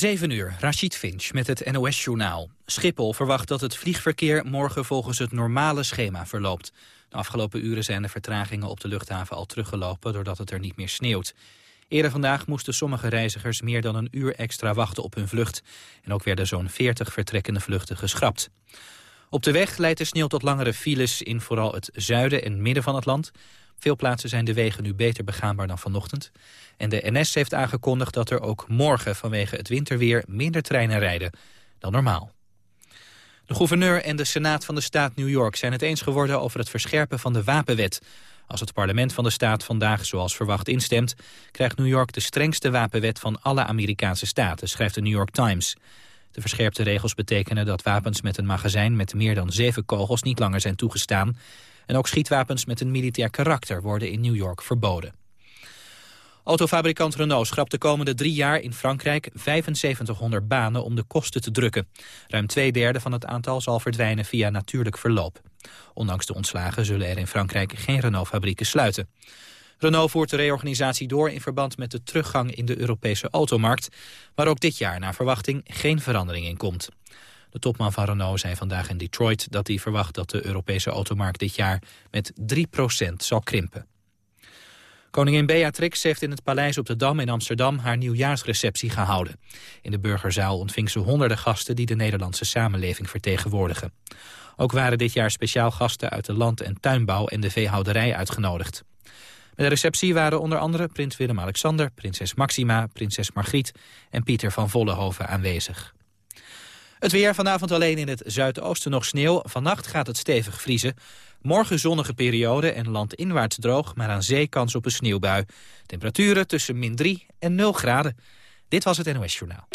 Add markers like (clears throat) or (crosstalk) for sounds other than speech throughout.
7 uur, Rachid Finch met het NOS-journaal. Schiphol verwacht dat het vliegverkeer morgen volgens het normale schema verloopt. De afgelopen uren zijn de vertragingen op de luchthaven al teruggelopen... doordat het er niet meer sneeuwt. Eerder vandaag moesten sommige reizigers meer dan een uur extra wachten op hun vlucht. En ook werden zo'n 40 vertrekkende vluchten geschrapt. Op de weg leidt de sneeuw tot langere files in vooral het zuiden en midden van het land veel plaatsen zijn de wegen nu beter begaanbaar dan vanochtend. En de NS heeft aangekondigd dat er ook morgen vanwege het winterweer minder treinen rijden dan normaal. De gouverneur en de Senaat van de staat New York zijn het eens geworden over het verscherpen van de wapenwet. Als het parlement van de staat vandaag zoals verwacht instemt... krijgt New York de strengste wapenwet van alle Amerikaanse staten, schrijft de New York Times. De verscherpte regels betekenen dat wapens met een magazijn met meer dan zeven kogels niet langer zijn toegestaan. En ook schietwapens met een militair karakter worden in New York verboden. Autofabrikant Renault schrapt de komende drie jaar in Frankrijk 7500 banen om de kosten te drukken. Ruim twee derde van het aantal zal verdwijnen via natuurlijk verloop. Ondanks de ontslagen zullen er in Frankrijk geen Renault-fabrieken sluiten. Renault voert de reorganisatie door in verband met de teruggang in de Europese automarkt, waar ook dit jaar naar verwachting geen verandering in komt. De topman van Renault zei vandaag in Detroit dat hij verwacht dat de Europese automarkt dit jaar met 3% zal krimpen. Koningin Beatrix heeft in het paleis op de Dam in Amsterdam haar nieuwjaarsreceptie gehouden. In de burgerzaal ontving ze honderden gasten die de Nederlandse samenleving vertegenwoordigen. Ook waren dit jaar speciaal gasten uit de land- en tuinbouw en de veehouderij uitgenodigd. Bij de receptie waren onder andere prins Willem-Alexander, prinses Maxima, prinses Margriet en Pieter van Vollenhoven aanwezig. Het weer vanavond alleen in het zuidoosten nog sneeuw. Vannacht gaat het stevig vriezen. Morgen zonnige periode en landinwaarts droog, maar aan zee kans op een sneeuwbui. Temperaturen tussen min 3 en 0 graden. Dit was het NOS Journaal.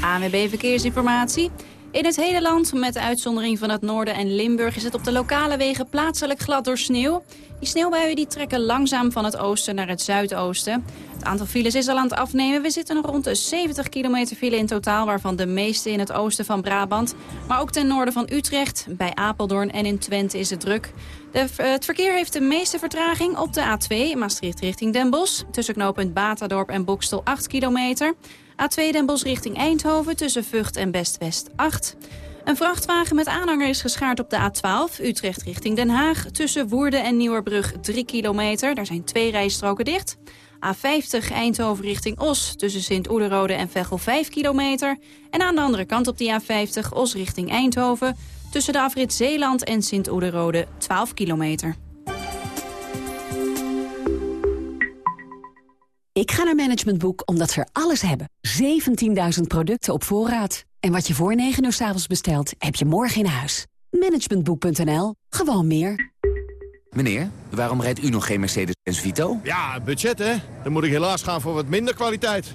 ANWB Verkeersinformatie. In het hele land, met de uitzondering van het noorden en Limburg... is het op de lokale wegen plaatselijk glad door sneeuw. Die sneeuwbuien die trekken langzaam van het oosten naar het zuidoosten. Het aantal files is al aan het afnemen. We zitten nog rond de 70 kilometer file in totaal... waarvan de meeste in het oosten van Brabant. Maar ook ten noorden van Utrecht, bij Apeldoorn en in Twente is het druk. De, het verkeer heeft de meeste vertraging op de A2 Maastricht richting Den Bosch. Tussen knooppunt Batadorp en Bokstel 8 kilometer... A2 Den Bosch richting Eindhoven tussen Vught en Best-West 8. Een vrachtwagen met aanhanger is geschaard op de A12, Utrecht richting Den Haag. Tussen Woerden en Nieuwerbrug 3 kilometer, daar zijn twee rijstroken dicht. A50 Eindhoven richting Os, tussen Sint-Oederode en Veghel 5 kilometer. En aan de andere kant op die A50 Os richting Eindhoven... tussen de afrit Zeeland en Sint-Oederode 12 kilometer. Ik ga naar Management Boek omdat ze er alles hebben. 17.000 producten op voorraad. En wat je voor 9 uur s avonds bestelt, heb je morgen in huis. Managementboek.nl. Gewoon meer. Meneer, waarom rijdt u nog geen Mercedes-Benz Vito? Ja, budget hè. Dan moet ik helaas gaan voor wat minder kwaliteit.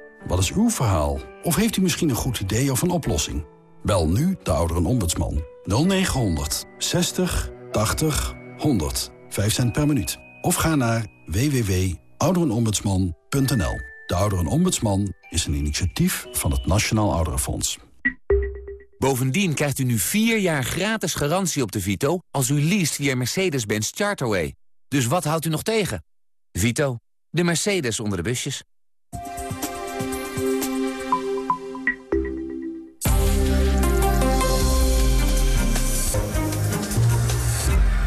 Wat is uw verhaal? Of heeft u misschien een goed idee of een oplossing? Bel nu de ouderenombudsman. 0900 60 80 100. 5 cent per minuut. Of ga naar www.ouderenombudsman.nl. De Ouderenombudsman is een initiatief van het Nationaal Ouderenfonds. Bovendien krijgt u nu 4 jaar gratis garantie op de Vito... als u leest via Mercedes-Benz Charterway. Dus wat houdt u nog tegen? Vito, de Mercedes onder de busjes.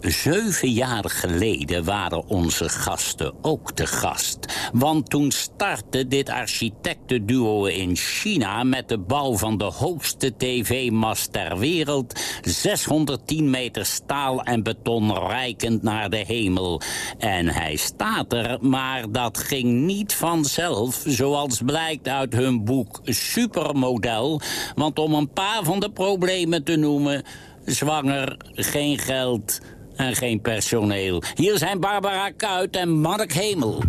Zeven jaar geleden waren onze gasten ook te gast. Want toen startte dit architectenduo in China... met de bouw van de hoogste tv-mast ter wereld... 610 meter staal en beton rijkend naar de hemel. En hij staat er, maar dat ging niet vanzelf... zoals blijkt uit hun boek Supermodel. Want om een paar van de problemen te noemen... zwanger, geen geld en geen personeel. Hier zijn Barbara Kuit en Mark Hemel.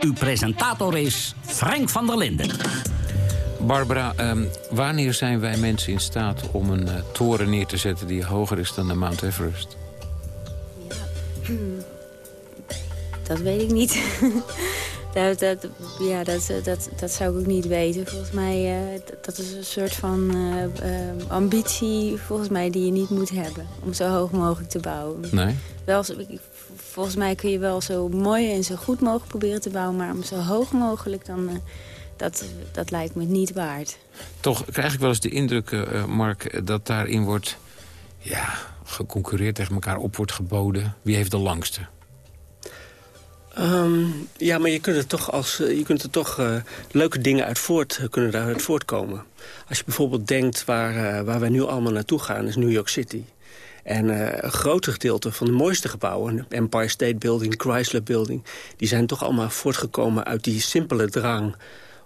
Uw presentator is Frank van der Linden. Barbara, ehm, wanneer zijn wij mensen in staat om een eh, toren neer te zetten... die hoger is dan de Mount Everest? Dat weet ik niet. (laughs) dat, dat, ja, dat, dat, dat zou ik ook niet weten. Volgens mij uh, dat, dat is een soort van uh, uh, ambitie volgens mij die je niet moet hebben. Om zo hoog mogelijk te bouwen. Nee? Wel, volgens mij kun je wel zo mooi en zo goed mogelijk proberen te bouwen. Maar om zo hoog mogelijk, dan, dat, dat lijkt me niet waard. Toch krijg ik wel eens de indruk, Mark, dat daarin wordt... Ja, geconcurreerd tegen elkaar op wordt geboden. Wie heeft de langste? Um, ja, maar je kunt er toch, als, je kunt er toch uh, leuke dingen uit voort, kunnen daaruit voortkomen. Als je bijvoorbeeld denkt waar, waar wij nu allemaal naartoe gaan, is New York City. En uh, een groot gedeelte van de mooiste gebouwen, Empire State Building, Chrysler Building... die zijn toch allemaal voortgekomen uit die simpele drang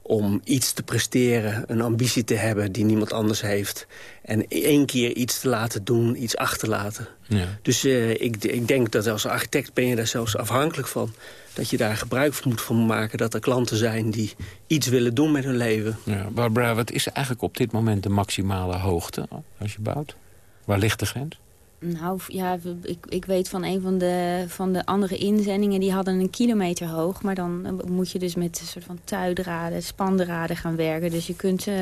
om iets te presteren, een ambitie te hebben die niemand anders heeft. En één keer iets te laten doen, iets achterlaten. Ja. Dus uh, ik, ik denk dat als architect ben je daar zelfs afhankelijk van. Dat je daar gebruik van moet van maken. Dat er klanten zijn die iets willen doen met hun leven. Ja, Barbara, wat is eigenlijk op dit moment de maximale hoogte als je bouwt? Waar ligt de grens? Nou, ja, ik, ik weet van een van de, van de andere inzendingen... die hadden een kilometer hoog. Maar dan eh, moet je dus met een soort van tuidraden, spandraden gaan werken. Dus je kunt uh,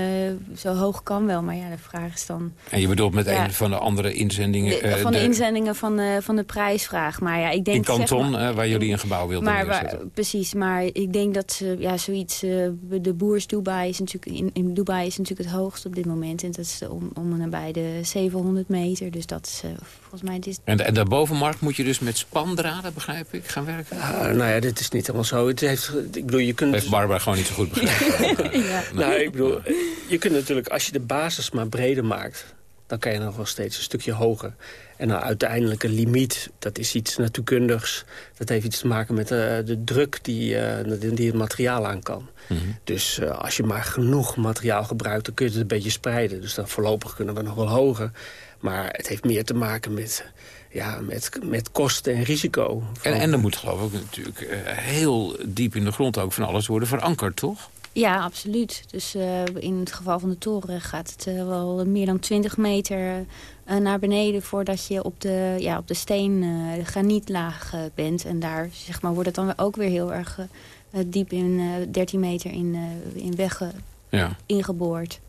zo hoog kan wel, maar ja, de vraag is dan... En je bedoelt met een van de andere inzendingen... De, uh, van de, de, inzendingen van de, van de prijsvraag. Maar ja, ik denk... In Kanton, zeg maar, waar jullie een gebouw wilden maar. Waar, precies, maar ik denk dat ze, ja, zoiets... de Boers Dubai is natuurlijk... In, in Dubai is natuurlijk het hoogst op dit moment. En dat is om, om en nabij de 700 meter. Dus dat is volgens mij... Dit... En, en daarboven, Mark, moet je dus met spandraden, begrijp ik, gaan werken? Uh, nou ja, dit is niet helemaal zo. Het heeft, ik bedoel, je kunt... heeft Barbara gewoon niet zo goed begrepen. (laughs) ja. Nou, ik bedoel, je kunt natuurlijk, als je de basis maar breder maakt... dan kan je nog wel steeds een stukje hoger. En dan uiteindelijk een limiet, dat is iets natuurkundigs. Dat heeft iets te maken met uh, de druk die, uh, die het materiaal aan kan. Mm -hmm. Dus uh, als je maar genoeg materiaal gebruikt, dan kun je het een beetje spreiden. Dus dan voorlopig kunnen we nog wel hoger. Maar het heeft meer te maken met, ja, met, met kosten en risico. En, en er moet geloof ik natuurlijk heel diep in de grond ook van alles worden verankerd, toch? Ja, absoluut. Dus uh, in het geval van de toren gaat het uh, wel meer dan 20 meter uh, naar beneden... voordat je op de, ja, op de steen, de granietlaag bent. En daar zeg maar, wordt het dan ook weer heel erg diep in 13 meter in, in weg ja. ingeboord.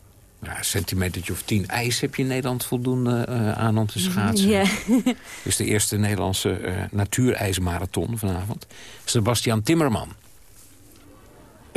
Ja, een centimetertje of tien ijs heb je in Nederland voldoende uh, aan om te (laughs) schaatsen. Ja. Is de eerste Nederlandse uh, natuurijsmarathon vanavond. Sebastian Timmerman.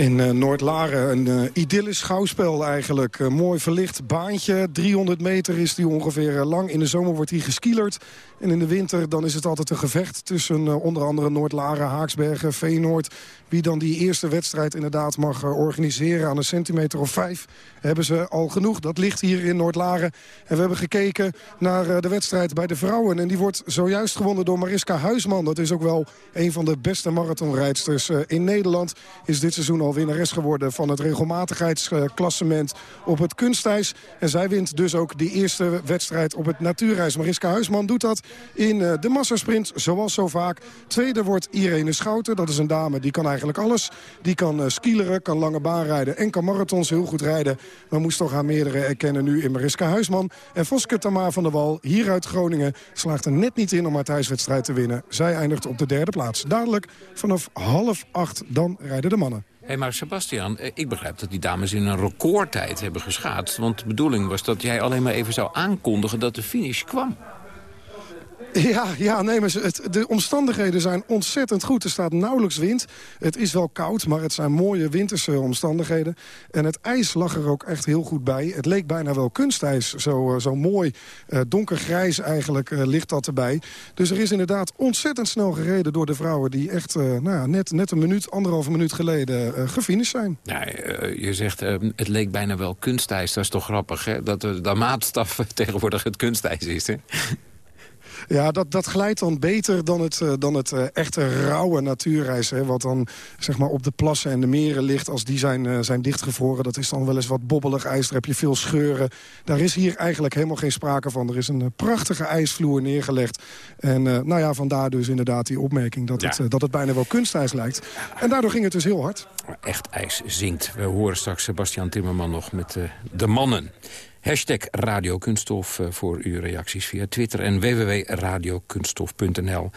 In uh, Noord-Laren een uh, idyllisch schouwspel eigenlijk. Mooi verlicht baantje. 300 meter is die ongeveer lang. In de zomer wordt hij geskielerd. En in de winter dan is het altijd een gevecht tussen onder andere Noord-Laren, Haaksbergen, Veenoord. Wie dan die eerste wedstrijd inderdaad mag organiseren aan een centimeter of vijf... hebben ze al genoeg. Dat ligt hier in Noord-Laren. En we hebben gekeken naar de wedstrijd bij de vrouwen. En die wordt zojuist gewonnen door Mariska Huisman. Dat is ook wel een van de beste marathonrijdsters in Nederland. Is dit seizoen al winnares geworden van het regelmatigheidsklassement op het kunstijs. En zij wint dus ook die eerste wedstrijd op het natuurijs. Mariska Huisman doet dat in de massasprint, zoals zo vaak. Tweede wordt Irene Schouten. Dat is een dame die kan eigenlijk alles. Die kan skileren, kan lange baan rijden en kan marathons heel goed rijden. Maar moest toch haar meerdere erkennen nu in Mariska Huisman. En Voske Tamar van der Wal, hier uit Groningen, slaagt er net niet in om haar thuiswedstrijd te winnen. Zij eindigt op de derde plaats. Dadelijk vanaf half acht dan rijden de mannen. Hey, maar Sebastian, ik begrijp dat die dames in een recordtijd hebben geschaatst. Want de bedoeling was dat jij alleen maar even zou aankondigen dat de finish kwam. Ja, ja nee, maar de omstandigheden zijn ontzettend goed. Er staat nauwelijks wind. Het is wel koud, maar het zijn mooie winterse omstandigheden. En het ijs lag er ook echt heel goed bij. Het leek bijna wel kunstijs. Zo, zo mooi uh, donkergrijs eigenlijk uh, ligt dat erbij. Dus er is inderdaad ontzettend snel gereden door de vrouwen... die echt nou net, net een minuut, anderhalve minuut geleden gefinished zijn. Ja, je zegt, het leek bijna wel kunstijs. Dat is toch grappig, hè? Dat de maatstaf (laughs) tegenwoordig het kunstijs is, hè? Ja, dat, dat glijdt dan beter dan het, uh, dan het uh, echte rauwe natuurreis. Hè, wat dan zeg maar, op de plassen en de meren ligt. Als die zijn, uh, zijn dichtgevroren, dat is dan wel eens wat bobbelig ijs. Daar heb je veel scheuren. Daar is hier eigenlijk helemaal geen sprake van. Er is een prachtige ijsvloer neergelegd. En nou ja, vandaar dus inderdaad die opmerking dat, ja. het, dat het bijna wel kunstijs lijkt. En daardoor ging het dus heel hard. Echt ijs zinkt. We horen straks Sebastian Timmerman nog met de mannen. Hashtag Radiokunststof voor uw reacties via Twitter en www.radiokunststof.nl.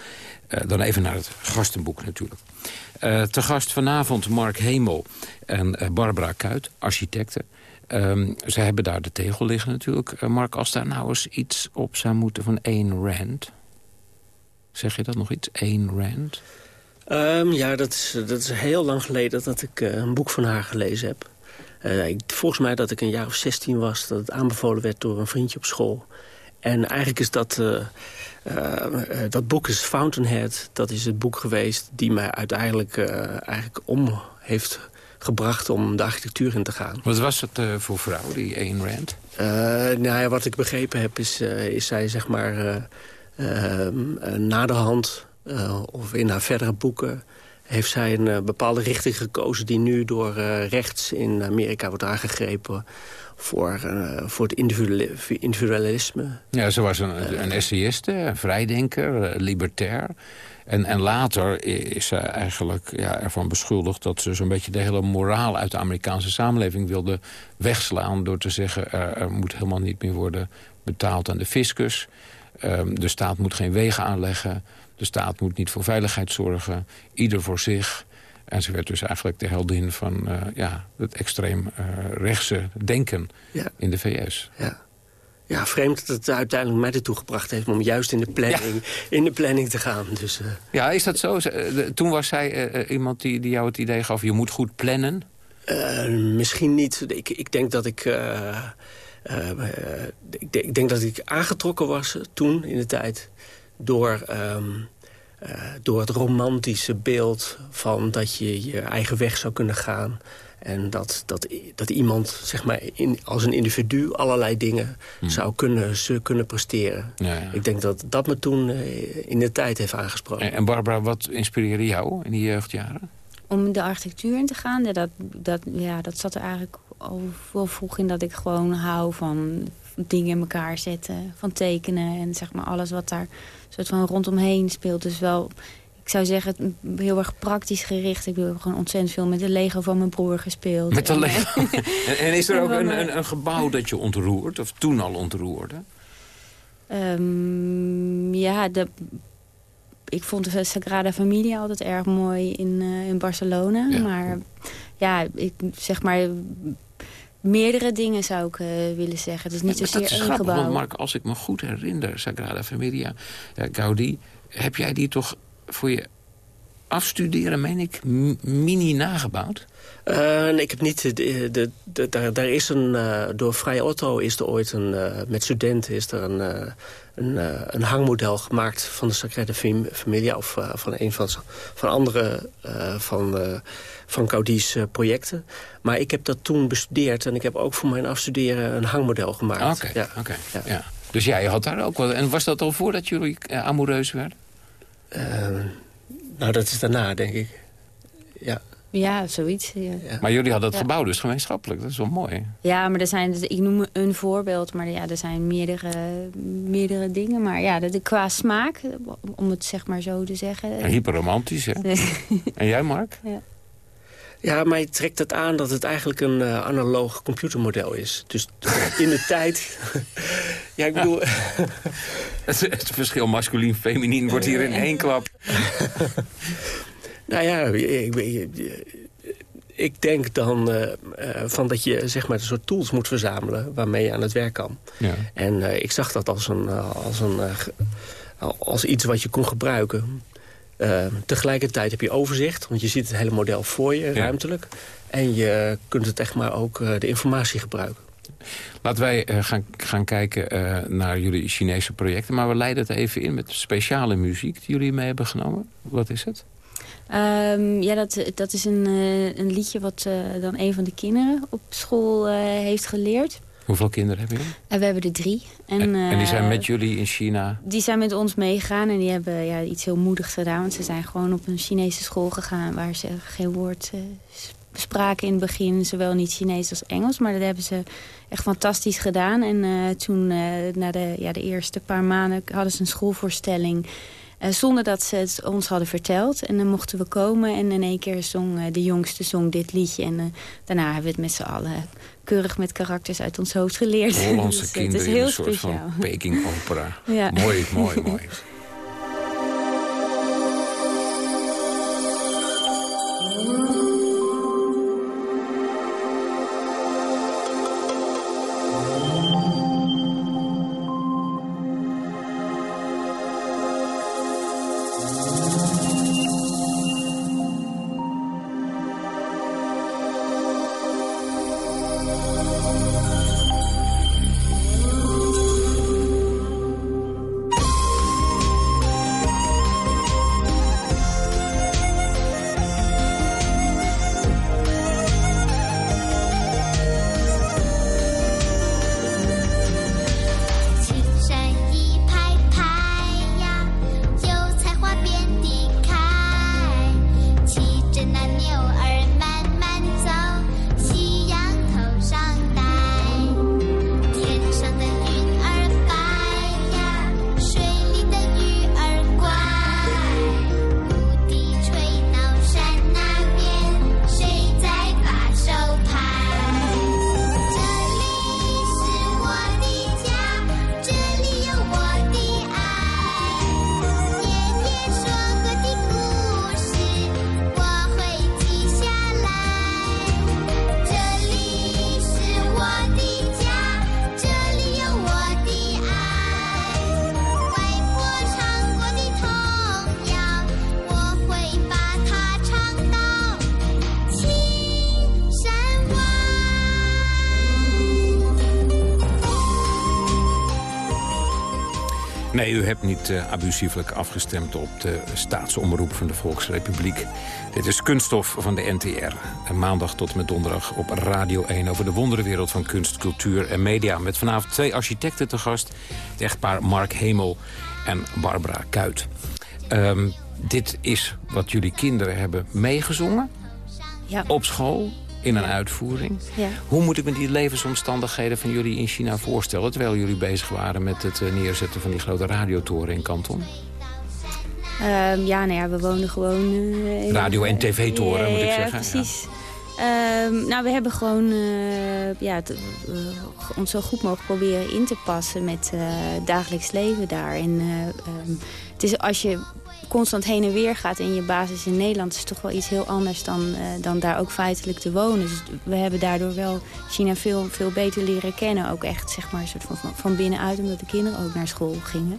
Uh, dan even naar het gastenboek natuurlijk. Uh, te gast vanavond Mark Hemel en Barbara Kuit, architecten. Um, ze hebben daar de tegel liggen natuurlijk. Mark, als daar nou eens iets op zou moeten van Ayn Rand... Zeg je dat nog iets, Ayn Rand? Um, ja, dat is, dat is heel lang geleden dat ik een boek van haar gelezen heb. Uh, ik, volgens mij dat ik een jaar of 16 was... dat het aanbevolen werd door een vriendje op school. En eigenlijk is dat... Uh, uh, dat boek is Fountainhead. Dat is het boek geweest die mij uiteindelijk eigenlijk om heeft gebracht... om de architectuur in te gaan. Wat was het voor vrouw, die Ayn Rand? nou ja, wat ik begrepen heb, is, is zij zeg maar... na de hand, of in haar verdere boeken heeft zij een uh, bepaalde richting gekozen... die nu door uh, rechts in Amerika wordt aangegrepen voor, uh, voor het individualisme. Ja, ze was een, een essayiste, een vrijdenker, libertair. En, en later is ze eigenlijk ja, ervan beschuldigd... dat ze zo'n beetje de hele moraal uit de Amerikaanse samenleving wilde wegslaan... door te zeggen, er, moet helemaal niet meer worden betaald aan de fiscus. Um, de staat moet geen wegen aanleggen... De staat moet niet voor veiligheid zorgen, ieder voor zich. En ze werd dus eigenlijk de heldin van uh, ja, het extreem uh, rechtse denken ja. in de VS. Ja. Ja, vreemd dat het uiteindelijk mij ertoe gebracht heeft... om juist in de planning, ja. in de planning te gaan. Dus, uh... Ja, is dat zo? Toen was zij iemand die, die jou het idee gaf... je moet goed plannen? misschien niet. Ik, ik denk dat ik... ik, ik denk dat ik aangetrokken was toen in de tijd door, um, uh, door het romantische beeld van dat je je eigen weg zou kunnen gaan. En dat, dat, dat iemand zeg maar, in, als een individu allerlei dingen hmm. zou kunnen, ze kunnen presteren. Ja, ja. Ik denk dat dat me toen uh, in de tijd heeft aangesproken. En Barbara, wat inspireerde jou in die jeugdjaren? Om de architectuur in te gaan, dat, dat, ja, dat zat er eigenlijk al wel vroeg in dat ik gewoon hou van dingen in elkaar zetten, van tekenen en zeg maar alles wat daar soort van rondomheen speelt. Dus wel, ik zou zeggen, heel erg praktisch gericht. Ik heb gewoon ontzettend veel met de Lego van mijn broer gespeeld. Met de Lego? (laughs) en, en, is er ook een, een, een, gebouw dat je ontroert, of toen al ontroerde? Um, ja, de, ik vond de Sagrada Familia altijd erg mooi in, uh, in Barcelona. Ja. Maar ja, ik zeg maar meerdere dingen zou ik uh, willen zeggen. Het is niet zozeer één grappig, gebouw. Want Mark, als ik me goed herinner, Sagrada Familia, ja, Gaudi... heb jij die toch voor je afstuderen, meen ik, mini nagebouwd? Uh, nee, ik heb niet... De, de, de, daar, daar is een... Uh, door Vrij Otto is er ooit een... Uh, met studenten is er een, een, een, hangmodel gemaakt van de Sagrada Familia... of van een van, van andere van, van projecten. Maar ik heb dat toen bestudeerd... en ik heb ook voor mijn afstuderen een hangmodel gemaakt. Oké, ja. oké. ja. ja. Dus jij had daar ook wel... En was dat al voordat jullie amoureus werden? Nou, dat is daarna, denk ik. Ja. Ja, zoiets. Ja. Maar jullie hadden het ja. gebouw dus gemeenschappelijk. Dat is wel mooi. Ja, maar er zijn, ik noem een voorbeeld, maar ja, er zijn meerdere, meerdere dingen. Maar ja, de, qua smaak, om het zeg maar zo te zeggen. Ja, hyperromantisch, hè? (laughs) en jij, Mark? Ja. Ja, mij trekt het aan dat het eigenlijk een uh, analoog computermodel is. Dus in de (laughs) tijd... ja, ik bedoel... (laughs) het, het verschil masculien-feminien wordt hier in één klap. (laughs) Nou ja, ik, ik denk dan uh, uh, van dat je zeg maar, een soort tools moet verzamelen... waarmee je aan het werk kan. Ja. En ik zag dat als, een, als, een, als iets wat je kon gebruiken. Tegelijkertijd heb je overzicht, want je ziet het hele model voor je, ja. ruimtelijk. En je kunt het echt maar ook de informatie gebruiken. Laten wij uh, gaan, gaan kijken uh, naar jullie Chinese projecten. Maar we leiden het even in met speciale muziek die jullie mee hebben genomen. Wat is het? Um, ja, dat, dat is een, uh, een liedje wat uh, dan een van de kinderen op school uh, heeft geleerd. Hoeveel kinderen hebben jullie? En we hebben er drie. En, En, en die zijn eh, met jullie in China? Die zijn met ons meegegaan en die hebben ja, iets heel moedigs gedaan. Want ze zijn gewoon op een Chinese school gegaan... waar ze geen woord eh, spraken in het begin. Zowel niet Chinees als Engels. Maar dat hebben ze echt fantastisch gedaan. En eh, toen, eh, na de, ja, de eerste paar maanden, hadden ze een schoolvoorstelling... eh, zonder dat ze het ons hadden verteld. En dan mochten we komen en in één keer zong eh, de jongste zong dit liedje. En eh, daarna hebben we het met z'n allen keurig met karakters uit ons hoofd geleerd. Hollandse (laughs) Dus, kinderen het is in heel een soort speciaal. van Peking opera. (laughs) Ja. Mooi, mooi, (laughs) mooi. Nee, u hebt niet abusieflijk afgestemd op de staatsomroep van de Volksrepubliek. Dit is Kunststof van de NTR. En maandag tot en met donderdag op Radio 1 over de wonderenwereld van kunst, cultuur en media. Met vanavond twee architecten te gast. Het echtpaar Mark Hemel en Barbara Kuit. Ehm, dit is wat jullie kinderen hebben meegezongen Ja. op school in een uitvoering. Hoe moet ik me die levensomstandigheden van jullie in China voorstellen... terwijl jullie bezig waren met het eh, neerzetten van die grote radiotoren in Kanton? Ehm, ja, nou ja, we wonen gewoon... eh, Radio- en tv-toren, moet ik zeggen, precies. Ehm, nou, we hebben gewoon eh, ja, ons zo goed mogelijk proberen in te passen met het dagelijks leven daar. En eh, ehm, het is als je constant heen en weer gaat in je basis in Nederland... is toch wel iets heel anders dan, eh, dan daar ook feitelijk te wonen. Dus we hebben daardoor wel China veel, veel beter leren kennen. Ook echt zeg maar, een soort van, van, binnenuit, omdat de kinderen ook naar school gingen.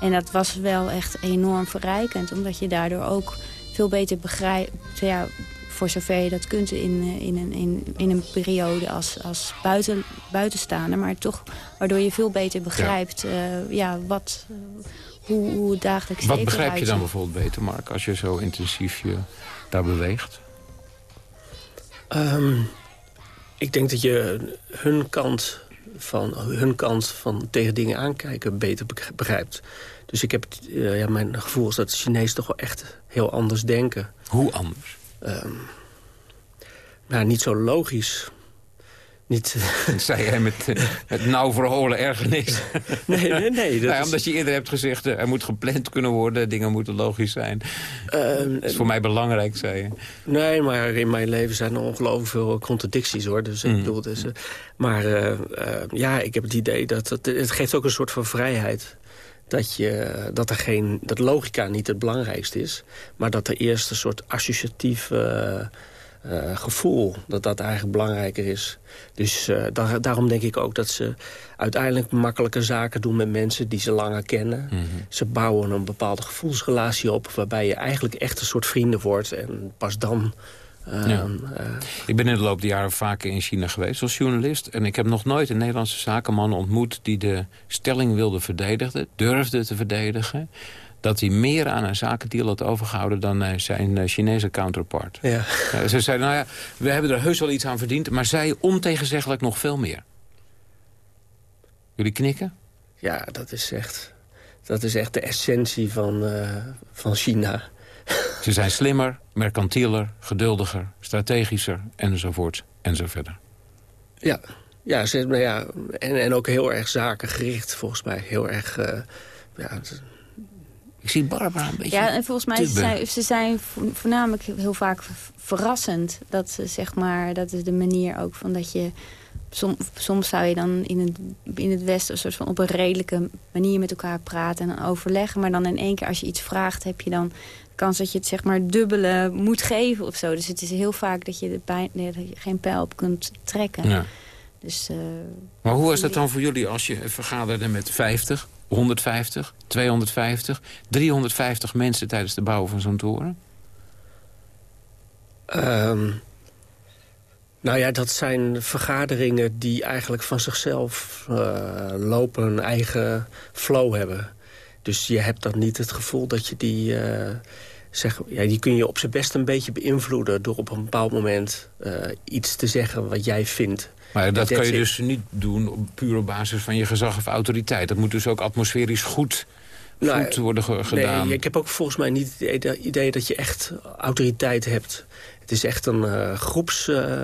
En dat was wel echt enorm verrijkend, omdat je daardoor ook veel beter begrijpt... Ja, voor zover je dat kunt in, eh, in, een, in, in een periode als, als buiten, buitenstaander. Maar toch waardoor je veel beter begrijpt ja. ja, wat, eh, hoe, hoe het dagelijks Wat begrijp je dan bijvoorbeeld beter, Mark... als je zo intensief je daar beweegt? Ehm, ik denk dat je hun kant van, hun kant van tegen dingen aankijken beter beg- begrijpt. Dus ik heb het, eh, ja, mijn gevoel is dat de Chinezen toch wel echt heel anders denken. Hoe anders? Ehm, nou, niet zo logisch. Niet, zei jij met, eh, met nauw verholen ergernis. (laughs) Nee, nee, nee. Dat Nou is- omdat je eerder hebt gezegd, eh, er moet gepland kunnen worden... dingen moeten logisch zijn. Ehm, dat is voor mij belangrijk, zei je. Nee, maar in mijn leven zijn er ongelooflijk veel contradicties, hoor. Dus ik Mm. bedoel, dus, eh, maar eh, eh, ja, ik heb het idee dat het, het geeft ook een soort van vrijheid. Dat, je, dat, er geen, dat logica niet het belangrijkste is. Maar dat er eerst een soort associatief eh, eh, gevoel... dat dat eigenlijk belangrijker is. Dus eh, daar, daarom denk ik ook dat ze uiteindelijk makkelijke zaken doen... met mensen die ze langer kennen. Mhm. Ze bouwen een bepaalde gevoelsrelatie op... waarbij je eigenlijk echt een soort vrienden wordt. En pas dan... eh, Ja. eh, Ik ben in de loop der jaren vaker in China geweest als journalist. En ik heb nog nooit een Nederlandse zakenman ontmoet... die de stelling wilde verdedigen, durfde te verdedigen... dat hij meer aan een zakendeal had overgehouden... dan eh, zijn eh, Chinese counterpart. Ja. Eh, ze zeiden, nou ja, we hebben er heus wel iets aan verdiend... maar zij ontegenzeggelijk nog veel meer. Jullie knikken? Ja, dat is echt, dat is echt de essentie van, van China. Ze zijn slimmer, mercantieler, geduldiger, strategischer, enzovoort, en zo verder. Ja, ja, ze, nou ja en, en ook heel erg zakengericht volgens mij. Heel erg... ja, Ik zie Barbara een beetje... Ja, en volgens mij ze zijn ze zijn vo- voornamelijk heel vaak ver- verrassend. Dat ze zeg maar, dat is de manier ook van dat je... Som, soms zou je dan in het, in het Westen een soort van op een redelijke manier met elkaar praten en overleggen. Maar dan in één keer als je iets vraagt, heb je dan de kans dat je het zeg maar dubbele moet geven of zo. Dus het is heel vaak dat je, er bij, nee, dat je geen pijl op kunt trekken. Ja. Dus, eh, Maar hoe was dat dan voor jullie als je vergaderde met 50, 150, 250, 350 mensen tijdens de bouw van zo'n toren? Ehm, nou ja, dat zijn vergaderingen die eigenlijk van zichzelf eh, lopen, een eigen flow hebben. Dus je hebt dan niet het gevoel dat je die... eh, zeg, ja, die kun je op zijn best een beetje beïnvloeden... door op een bepaald moment eh, iets te zeggen wat jij vindt. Maar dat kan je it. dus niet doen op puur op basis van je gezag of autoriteit. Dat moet dus ook atmosferisch goed, Nou, goed worden ge- gedaan. Nee, ik heb ook volgens mij niet het idee- dat je echt autoriteit hebt. Het is echt een, eh, groeps, eh,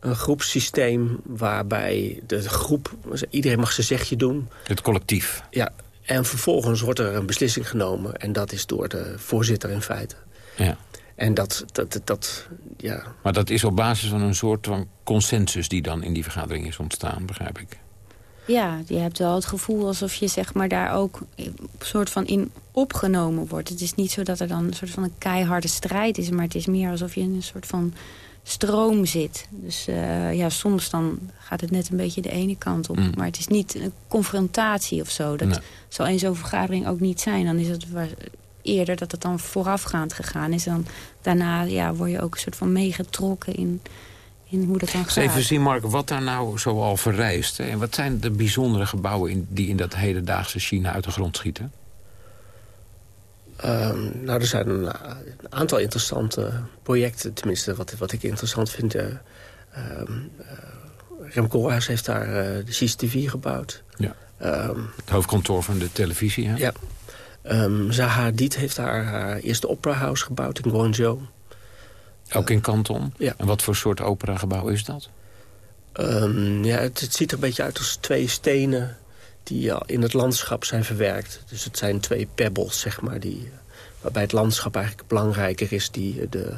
een groepssysteem waarbij de groep... iedereen mag zijn zegje doen. Het collectief. Ja, en vervolgens wordt er een beslissing genomen. En dat is door de voorzitter in feite. Ja. En dat, dat, dat, dat, ja... Maar dat is op basis van een soort van consensus die dan in die vergadering is ontstaan, begrijp ik. Ja, je hebt wel het gevoel alsof je zeg maar, daar ook een soort van in opgenomen wordt. Het is niet zo dat er dan een soort van een keiharde strijd is... maar het is meer alsof je in een soort van stroom zit. Dus eh, ja, soms dan gaat het net een beetje de ene kant op. Mm. Maar het is niet een confrontatie of zo. Dat Nee. zal in zo'n vergadering ook niet zijn. Dan is het eerder dat het dan voorafgaand gegaan is. Dan daarna ja, word je ook een soort van meegetrokken in, in hoe dat dan gaat. even zien, Mark, wat daar nou zoal verrijst. Hè? En wat zijn de bijzondere gebouwen in, die in dat hedendaagse China uit de grond schieten? Ehm, nou, er zijn een, a- een aantal interessante projecten. Tenminste, wat, wat ik interessant vind. eh ehm, eh, Rem Koolhaas heeft daar eh, de CCTV gebouwd. Ja. Ehm, Het hoofdkantoor van de televisie, hè? ja. Ehm, Zaha Hadid heeft daar haar eerste opera house gebouwd in Guangzhou. Ook in Canton? Ja. En wat voor soort operagebouw is dat? Ja, het, het ziet er een beetje uit als twee stenen die ja, in het landschap zijn verwerkt. Dus het zijn twee pebbles, zeg maar, die, eh, waarbij het landschap eigenlijk belangrijker is. Die, eh, de,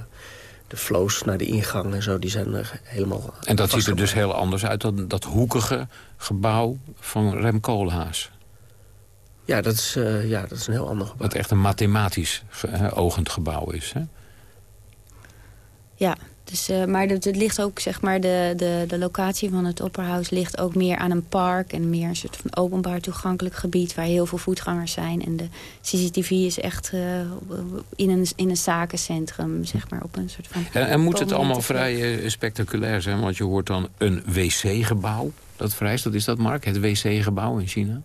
de flows naar de ingang en zo, die zijn er helemaal En dat ziet er dus heel anders uit dan dat hoekige gebouw van Rem Koolhaas. Ja, dat is, eh, ja, dat is een heel ander gebouw. Wat echt een mathematisch eh, ogend gebouw is. Hè? Ja, dus, eh, maar het, het ligt ook, zeg maar, de, de, de locatie van het Opperhouse ligt ook meer aan een park en meer een soort van openbaar toegankelijk gebied waar heel veel voetgangers zijn. En de CCTV is echt eh, in, een, in een zakencentrum, zeg maar, op een soort van... En, en moet het allemaal vrij eh, spectaculair zijn? Want je hoort dan een wc-gebouw. Dat vereist, wat is dat, Mark? Het wc-gebouw in China?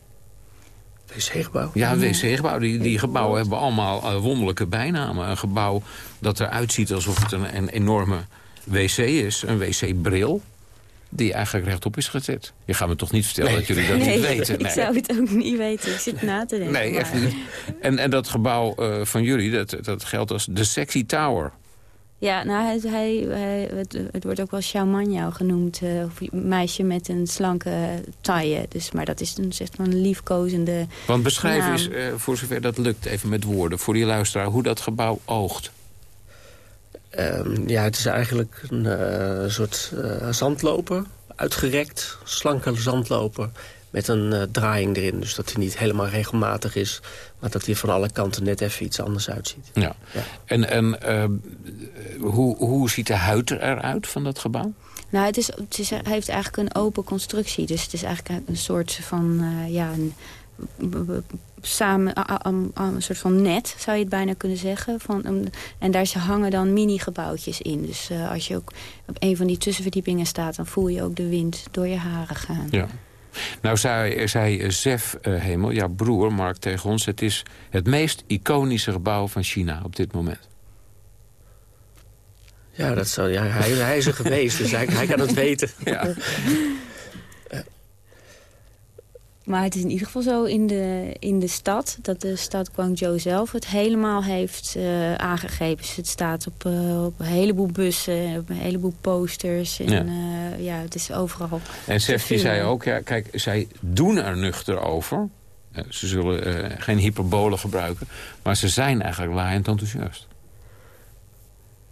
Wc-gebouw? Ja, een wc-gebouw. Die, die gebouwen hebben allemaal eh, wonderlijke bijnamen. Een gebouw dat eruit ziet alsof het een, een enorme wc is. Een wc-bril. Die eigenlijk rechtop is gezet. Je gaat me toch niet vertellen dat jullie dat nee, niet weten? ik zou het ook niet weten. Ik zit na te denken. Nee, echt niet. En, en dat gebouw eh, van jullie, dat, dat geldt als de Sexy Tower. Ja, nou, hij, hij, hij- het, het wordt ook wel Xiaomanjao genoemd. eh, of een meisje met een slanke taille. Dus, maar dat is een, zeg maar, een liefkozende Want beschrijf naam. eens, eh, voor zover dat lukt, even met woorden... voor die luisteraar, hoe dat gebouw oogt. Ehm, ja, het is eigenlijk een eh, soort eh, zandloper, uitgerekt, slanke zandloper met een eh, draaiing erin. Dus dat hij niet helemaal regelmatig is, maar dat hij van alle kanten net even iets anders uitziet. Ja. Ja. En, en eh, hoe, hoe ziet de huid eruit van dat gebouw? Nou, het is, het is, hij heeft eigenlijk een open constructie. Dus het is eigenlijk een soort van, eh, ja, een, samen, een soort van net, zou je het bijna kunnen zeggen. Van, en daar hangen dan mini-gebouwtjes in. Dus eh, als je ook op een van die tussenverdiepingen staat... dan voel je ook de wind door je haren gaan. Ja. Nou zei, zei Zef eh, Hemel, jouw broer, Mark, tegen ons... het is het meest iconische gebouw van China op dit moment. Ja, dat zou, ja hij, hij is er geweest, dus hij, hij kan het (laughs) weten. Ja. Maar het is in ieder geval zo in de, in de stad... dat de stad Guangzhou zelf het helemaal heeft uh, aangegeven. Dus het staat op, uh, op een heleboel bussen, op een heleboel posters. En, ja. Uh, ja, het is overal. En Sefti zei ook, ja, kijk, zij doen er nuchter over. ze zullen geen hyperbole gebruiken. Maar ze zijn eigenlijk laaiend enthousiast.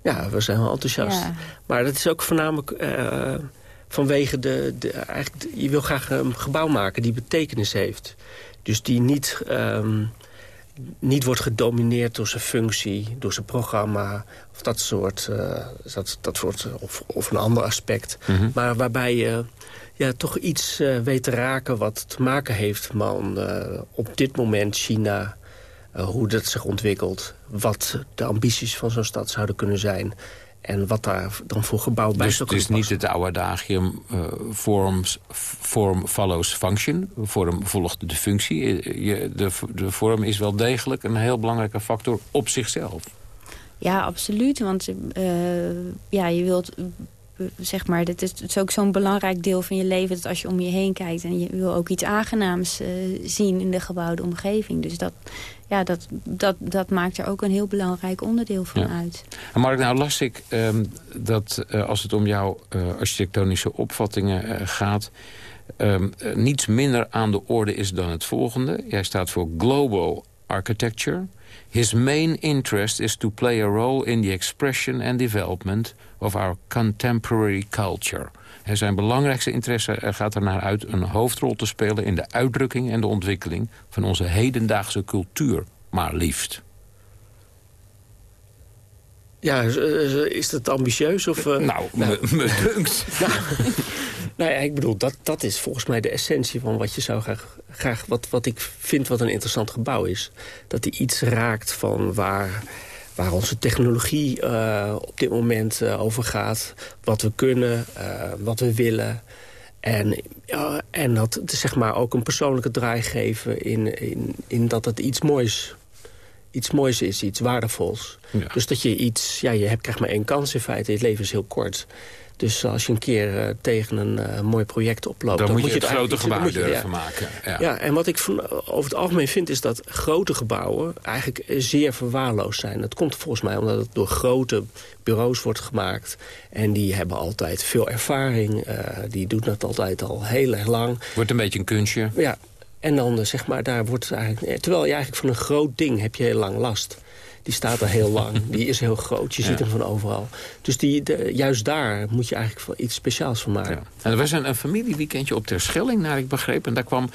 Ja, we zijn wel enthousiast. Ja. Maar dat is ook voornamelijk vanwege de, de, eigenlijk, je wil graag een gebouw maken die betekenis heeft. Dus die niet, um, niet wordt gedomineerd door zijn functie, door zijn programma... of dat soort, uh, dat, dat soort of, of een ander aspect. Mm -hmm. Maar waarbij je ja, toch iets uh, weet te raken wat te maken heeft... man uh, op dit moment China, hoe dat zich ontwikkelt... wat de ambities van zo'n stad zouden kunnen zijn... En wat daar dan voor gebouw bij dus het is niet het oude adagium uh, forms, form follows function. Vorm volgt de functie. Je, de, de vorm is wel degelijk een heel belangrijke factor op zichzelf. Ja, absoluut. Want uh, ja, je wilt zeg maar, dit is, het is ook zo'n belangrijk deel van je leven... dat als je om je heen kijkt en je wil ook iets aangenaams uh, zien in de gebouwde omgeving. Dus dat, ja, dat, dat, dat maakt er ook een heel belangrijk onderdeel van ja. uit. En Mark, nou las ik um, dat uh, als het om jouw uh, architectonische opvattingen gaat... Um, niets minder aan de orde is dan het volgende. Jij staat voor Global Architecture... His main interest is to play a role in the expression and development of our contemporary culture. Zijn belangrijkste interesse gaat er naar uit een hoofdrol te spelen... in de uitdrukking en de ontwikkeling van onze hedendaagse cultuur, maar liefst. Ja, is dat ambitieus? Of, uh, nou, nou. me dunkt. (laughs) nou, nou ja, ik bedoel, dat, dat is volgens mij de essentie van wat je zou graag... graag wat, wat ik vind wat een interessant gebouw is. Dat hij iets raakt van waar waar onze technologie uh, op dit moment uh, over gaat. Wat we kunnen, uh, wat we willen. En, en dat zeg maar, ook een persoonlijke draai geven in, in, in dat het iets moois, iets moois is, iets waardevols. Ja. Dus dat je iets, ja, je hebt, krijgt maar één kans in feite. Het leven is heel kort. Dus als je een keer uh, tegen een uh, mooi project oploopt... Dan, dan moet je het, grote gebouw durven ja. maken. Ja. ja, en wat ik van, over het algemeen vind... is dat grote gebouwen eigenlijk zeer verwaarloosd zijn. Dat komt volgens mij omdat het door grote bureaus wordt gemaakt. En die hebben altijd veel ervaring. Uh, die doen dat altijd al heel erg lang. Wordt een beetje een kunstje. Ja, en dan zeg maar, daar wordt eigenlijk... Terwijl je eigenlijk van een groot ding heb je heel lang last die staat er heel lang. (laughs) Die is heel groot. Je ja. ziet hem van overal. Dus die, de, juist daar moet je eigenlijk iets speciaals van maken. Ja. En er was een, een familieweekendje op Terschelling, naar ik begreep. En daar kwam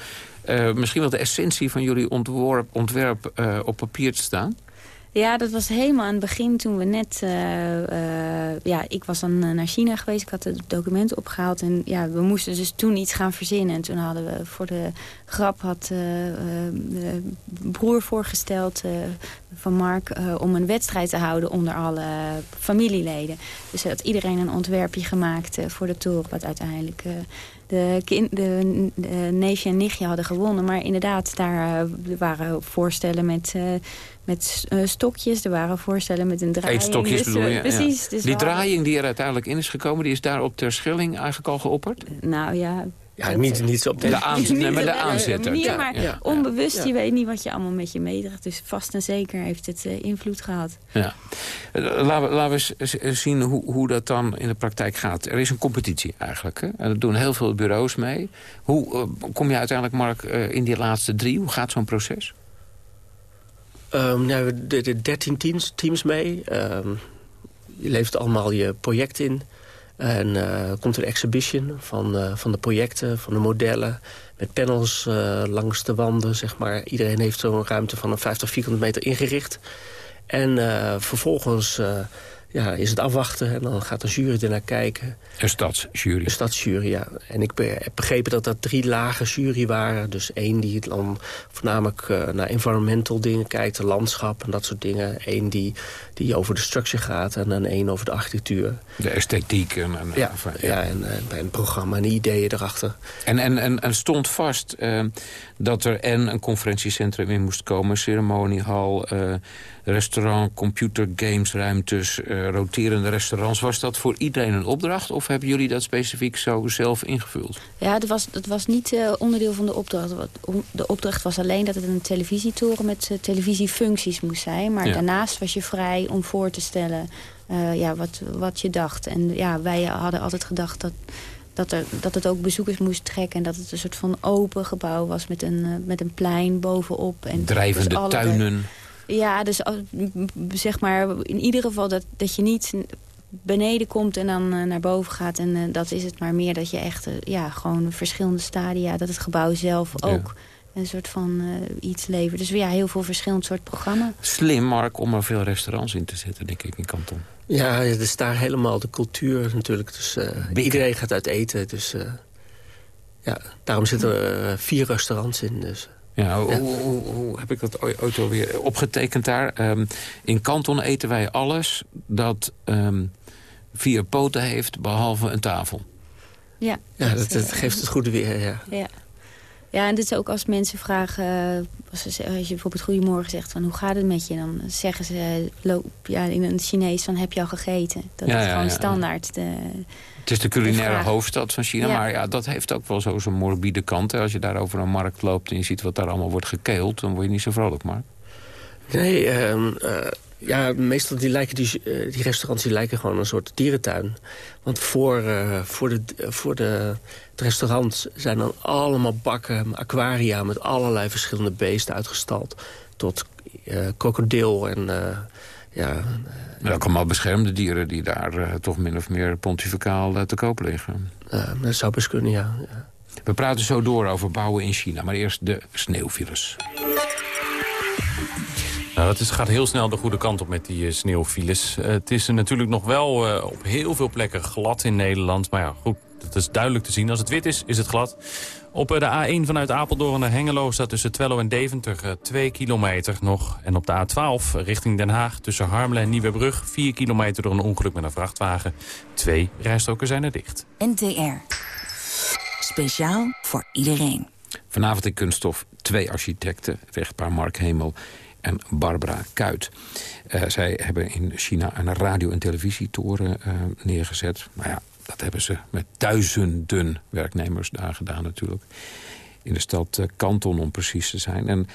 uh, misschien wel de essentie van jullie ontworp, ontwerp uh, op papier te staan. Ja, dat was helemaal aan het begin toen we net... Uh, uh, ja, ik was dan naar China geweest. Ik had de documenten opgehaald. En ja, we moesten dus toen iets gaan verzinnen. En toen hadden we voor de grap... had uh, de broer voorgesteld van Mark... om een wedstrijd te houden onder alle familieleden. Dus had iedereen een ontwerpje gemaakt voor de toren... wat uiteindelijk de, kind, de, de neefje en nichtje hadden gewonnen. Maar inderdaad, daar waren voorstellen met, met stokjes. Er waren voorstellen met een draaiing. Eetstokjes dus, bedoel je? Precies. Ja. Dus die draaiing die er uiteindelijk in is gekomen... die is daar op ter Schelling eigenlijk al geopperd? Nou ja, ja, niet, niet zo op de, de, (laughs) aanzet, nee, maar de aanzetter. Manier, maar ja, onbewust, ja. je weet niet wat je allemaal met je meedraagt. Dus vast en zeker heeft het uh, invloed gehad. Ja. Laten we, laten we zien hoe, hoe dat dan in de praktijk gaat. Er is een competitie eigenlijk. Hè? En er doen heel veel bureaus mee. Hoe uh, kom je uiteindelijk, Mark, uh, in die laatste drie? Hoe gaat zo'n proces? Um, nou, we deden dertien teams, teams mee. Um, je levert allemaal je project in... En uh, komt een exhibition van, uh, van de projecten, van de modellen... met panels uh, langs de wanden, zeg maar. Iedereen heeft zo'n ruimte van een 50 vierkante meter ingericht. En vervolgens ja, is het afwachten en dan gaat de jury ernaar kijken. Een stadsjury? Een stadsjury, ja. En ik heb begrepen dat dat drie lagen jury waren. Dus één die dan voornamelijk uh, naar environmental dingen kijkt, de landschap en dat soort dingen. Eén die, die over de structure gaat en dan één over de architectuur. De esthetiek. En, en, ja, ja. ja, en, en bij een programma en ideeën erachter. En, en, en, en stond vast uh, dat er en een conferentiecentrum in moest komen, ceremoniehal... Uh, restaurant, computer, games, ruimtes, uh, uh, roterende restaurants. Was dat voor iedereen een opdracht? Of hebben jullie dat specifiek zo zelf ingevuld? Ja, dat was, dat was niet uh, onderdeel van de opdracht. De opdracht was alleen dat het een televisietoren met uh, televisiefuncties moest zijn. Maar ja. daarnaast was je vrij om voor te stellen ja, wat, wat je dacht. En ja, wij hadden altijd gedacht dat dat, er, dat het ook bezoekers moest trekken. En dat het een soort van open gebouw was met een, met een plein bovenop. En Drijvende dus tuinen. Ja, dus zeg maar in ieder geval dat, dat je niet beneden komt en dan uh, naar boven gaat. En uh, dat is het maar meer dat je echt uh, ja, gewoon verschillende stadia... dat het gebouw zelf ook ja. een soort van iets levert. Dus ja, heel veel verschillend soort programma. Slim, Mark, om er veel restaurants in te zetten, denk ik, in Kanton. Ja, het is daar helemaal de cultuur natuurlijk. Dus iedereen gaat uit eten. Dus ja, daarom zitten er vier restaurants in. Dus... Ja, hoe, hoe, hoe, heb ik dat ooit alweer opgetekend daar? Um, in Kanton eten wij alles dat um, vier poten heeft, behalve een tafel. Ja, ja dat, dat geeft het goede weer, ja. ja. Ja, en dit is ook als mensen vragen... Als, ze, als je bijvoorbeeld goedemorgen zegt van hoe gaat het met je... dan zeggen ze loop, ja, in een Chinees van heb je al gegeten. Dat ja, is ja, gewoon ja, standaard. De, het is de culinaire de hoofdstad van China. Maar ja, dat heeft ook wel zo zijn morbide kant. Hè. Als je daar over een markt loopt en je ziet wat daar allemaal wordt gekeeld... dan word je niet zo vrolijk, maar. Nee, um, uh, ja, meestal die, lijken die, uh, die restaurants die lijken gewoon een soort dierentuin. Want voor, uh, voor, de, voor de, het restaurant zijn dan allemaal bakken, aquaria... met allerlei verschillende beesten uitgestald. Tot krokodil en... ja, maar ook allemaal beschermde dieren die daar uh, toch min of meer pontificaal uh, te koop liggen. Uh, dat zou best kunnen, ja. ja. We praten zo door over bouwen in China, maar eerst de sneeuwvirus. Nou, het is, gaat heel snel de goede kant op met die uh, sneeuwfiles. Uh, het is natuurlijk nog wel uh, op heel veel plekken glad in Nederland. Maar ja, goed, dat is duidelijk te zien. Als het wit is, is het glad. Op de A1 vanuit Apeldoorn naar Hengelo staat tussen Twello en Deventer 2 kilometer nog. En op de A12 richting Den Haag tussen Harmelen en Nieuwebrug 4 kilometer door een ongeluk met een vrachtwagen. Twee rijstroken zijn er dicht. NTR. Speciaal voor iedereen. Vanavond in Kunststof twee architecten, rechtpaar Mark Hemel en Barbara Kuit. Uh, zij hebben in China een radio- en televisietoren uh, neergezet. Maar ja, dat hebben ze met duizenden werknemers daar gedaan natuurlijk. In de stad Kanton om precies te zijn. En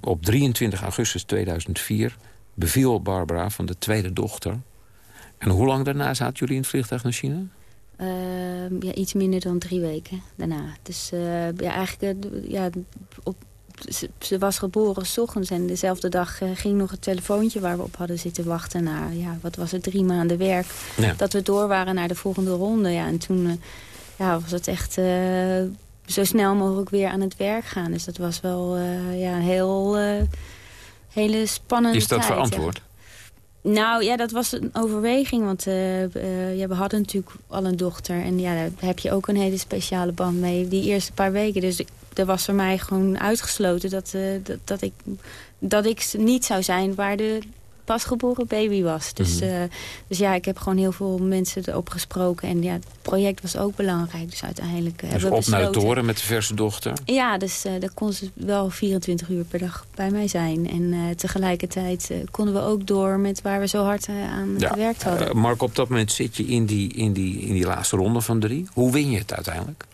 op 23 augustus 2004 beviel Barbara van de tweede dochter. En hoe lang daarna zaten jullie in het vliegtuig naar China? ja, iets minder dan drie weken daarna. Dus ja, eigenlijk ja, op ze, ze, was geboren s ochtends en dezelfde dag uh, ging nog het telefoontje waar we op hadden zitten wachten naar, ja, wat was het, drie maanden werk. Ja. Dat we door waren naar de volgende ronde. Ja, en toen uh, ja, was het echt uh, zo snel mogelijk weer aan het werk gaan. Dus dat was wel ja, een heel, hele spannende Is dat tijd, verantwoord? Ja. Nou ja, dat was een overweging. Want uh, uh, we hadden natuurlijk al een dochter. En ja, daar heb je ook een hele speciale band mee. Die eerste paar weken. Dus er was voor mij gewoon uitgesloten dat, uh, dat, dat, ik, dat ik niet zou zijn waar de pasgeboren baby was. Dus, Mhm. mm -hmm. dus ja, ik heb gewoon heel veel mensen erop gesproken. En ja, het project was ook belangrijk. Dus uiteindelijk dus hebben we op naar de besloten. toren met de verse dochter? Ja, dus uh, daar kon ze wel 24 uur per dag bij mij zijn. En uh, tegelijkertijd uh, konden we ook door met waar we zo hard aan ja. gewerkt hadden. Mark, op dat moment zit je in die, in, die, in die laatste ronde van drie. Hoe win je het uiteindelijk?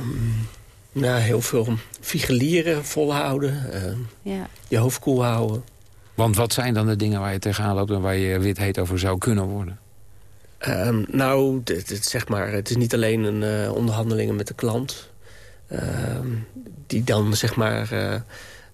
Um, nou, heel veel figelieren volhouden. ja. Je hoofd koel houden. Want wat zijn dan de dingen waar je tegenaan loopt... en waar je wit heet over zou kunnen worden? Um, nou, dit, dit, zeg maar, het is niet alleen een uh, onderhandelingen met de klant. Uh, die dan, zeg maar...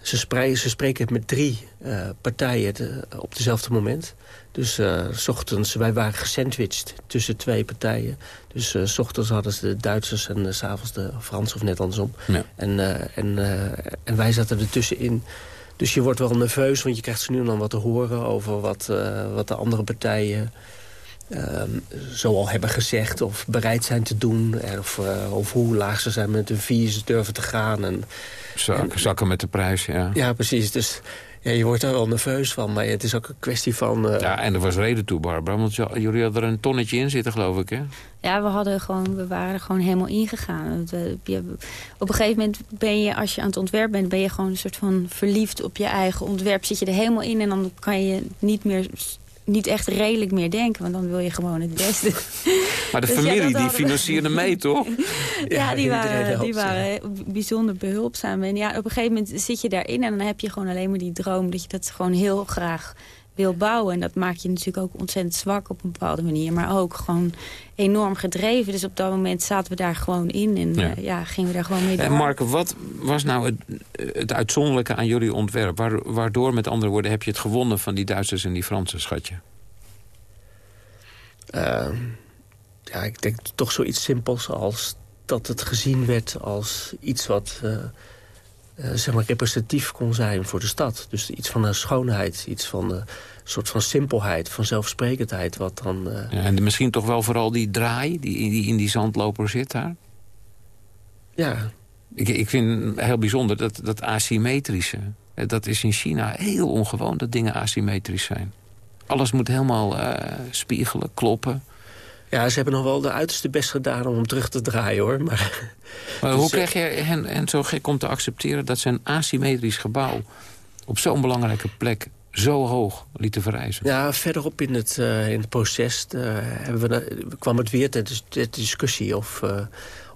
Ze, spreken, ze spreken met drie uh, partijen te, op dezelfde moment. Dus uh, s ochtends, wij waren gesandwiched tussen twee partijen. Dus uh, s ochtends hadden ze de Duitsers en s avonds de Fransen, of net andersom. Ja. En, en, en wij zaten er tussenin. Dus je wordt wel nerveus, want je krijgt ze nu en dan wat te horen... over wat, wat de andere partijen ehm, zoal hebben gezegd of bereid zijn te doen. En of, eh, of hoe laag ze zijn met hun fees durven te gaan. En, Zak, zakken met de prijs, ja. ja, precies. Dus ja, je wordt er wel nerveus van. Maar het is ook een kwestie van... eh, Ja, en er was reden toe, Barbara. Want jullie hadden er een tonnetje in zitten, geloof ik, hè? Ja, we, hadden gewoon, we waren er gewoon helemaal ingegaan. Eh, Op een gegeven moment ben je, als je aan het ontwerp bent... ben je gewoon een soort van verliefd op je eigen ontwerp. Zit je er helemaal in en dan kan je niet meer... niet echt redelijk meer denken, want dan wil je gewoon het beste. Maar de (laughs) Dus ja, familie, die hadden financierde mee, toch? (laughs) Ja, die iedereen waren, die waren bijzonder behulpzaam. En ja, op een gegeven moment zit je daarin en dan heb je gewoon alleen maar die droom... dat je dat gewoon heel graag wil bouwen. En dat maakt je natuurlijk ook ontzettend zwak op een bepaalde manier. Maar ook gewoon enorm gedreven. Dus op dat moment zaten we daar gewoon in. En Ja. ja gingen we daar gewoon mee door. En Mark, wat was nou het, het uitzonderlijke aan jullie ontwerp? Waar- Waardoor, met andere woorden, heb je het gewonnen van die Duitsers en die Fransen, schatje? Ehm, ja, ik denk toch zoiets simpels als dat het gezien werd als iets wat eh, eh, zeg maar representatief kon zijn voor de stad. Dus iets van een schoonheid, iets van een soort van simpelheid, van zelfsprekendheid. Wat dan, eh, Ja, en misschien toch wel vooral die draai die, die in die zandloper zit daar? ja, Ik, ik vind heel bijzonder dat, dat asymmetrische... eh, dat is in China heel ongewoon dat dingen asymmetrisch zijn. Alles moet helemaal eh, spiegelen, kloppen. Ja, ze hebben nog wel de uiterste best gedaan om hem terug te draaien, hoor. Maar, Maar Dus, hoe eh, krijg je hen, hen zo gek om te accepteren... dat ze een asymmetrisch gebouw op zo'n belangrijke plek zo hoog lieten verrijzen? Ja, verderop in het, eh, in het proces eh, hebben we, da- kwam het weer ter, ter discussie of,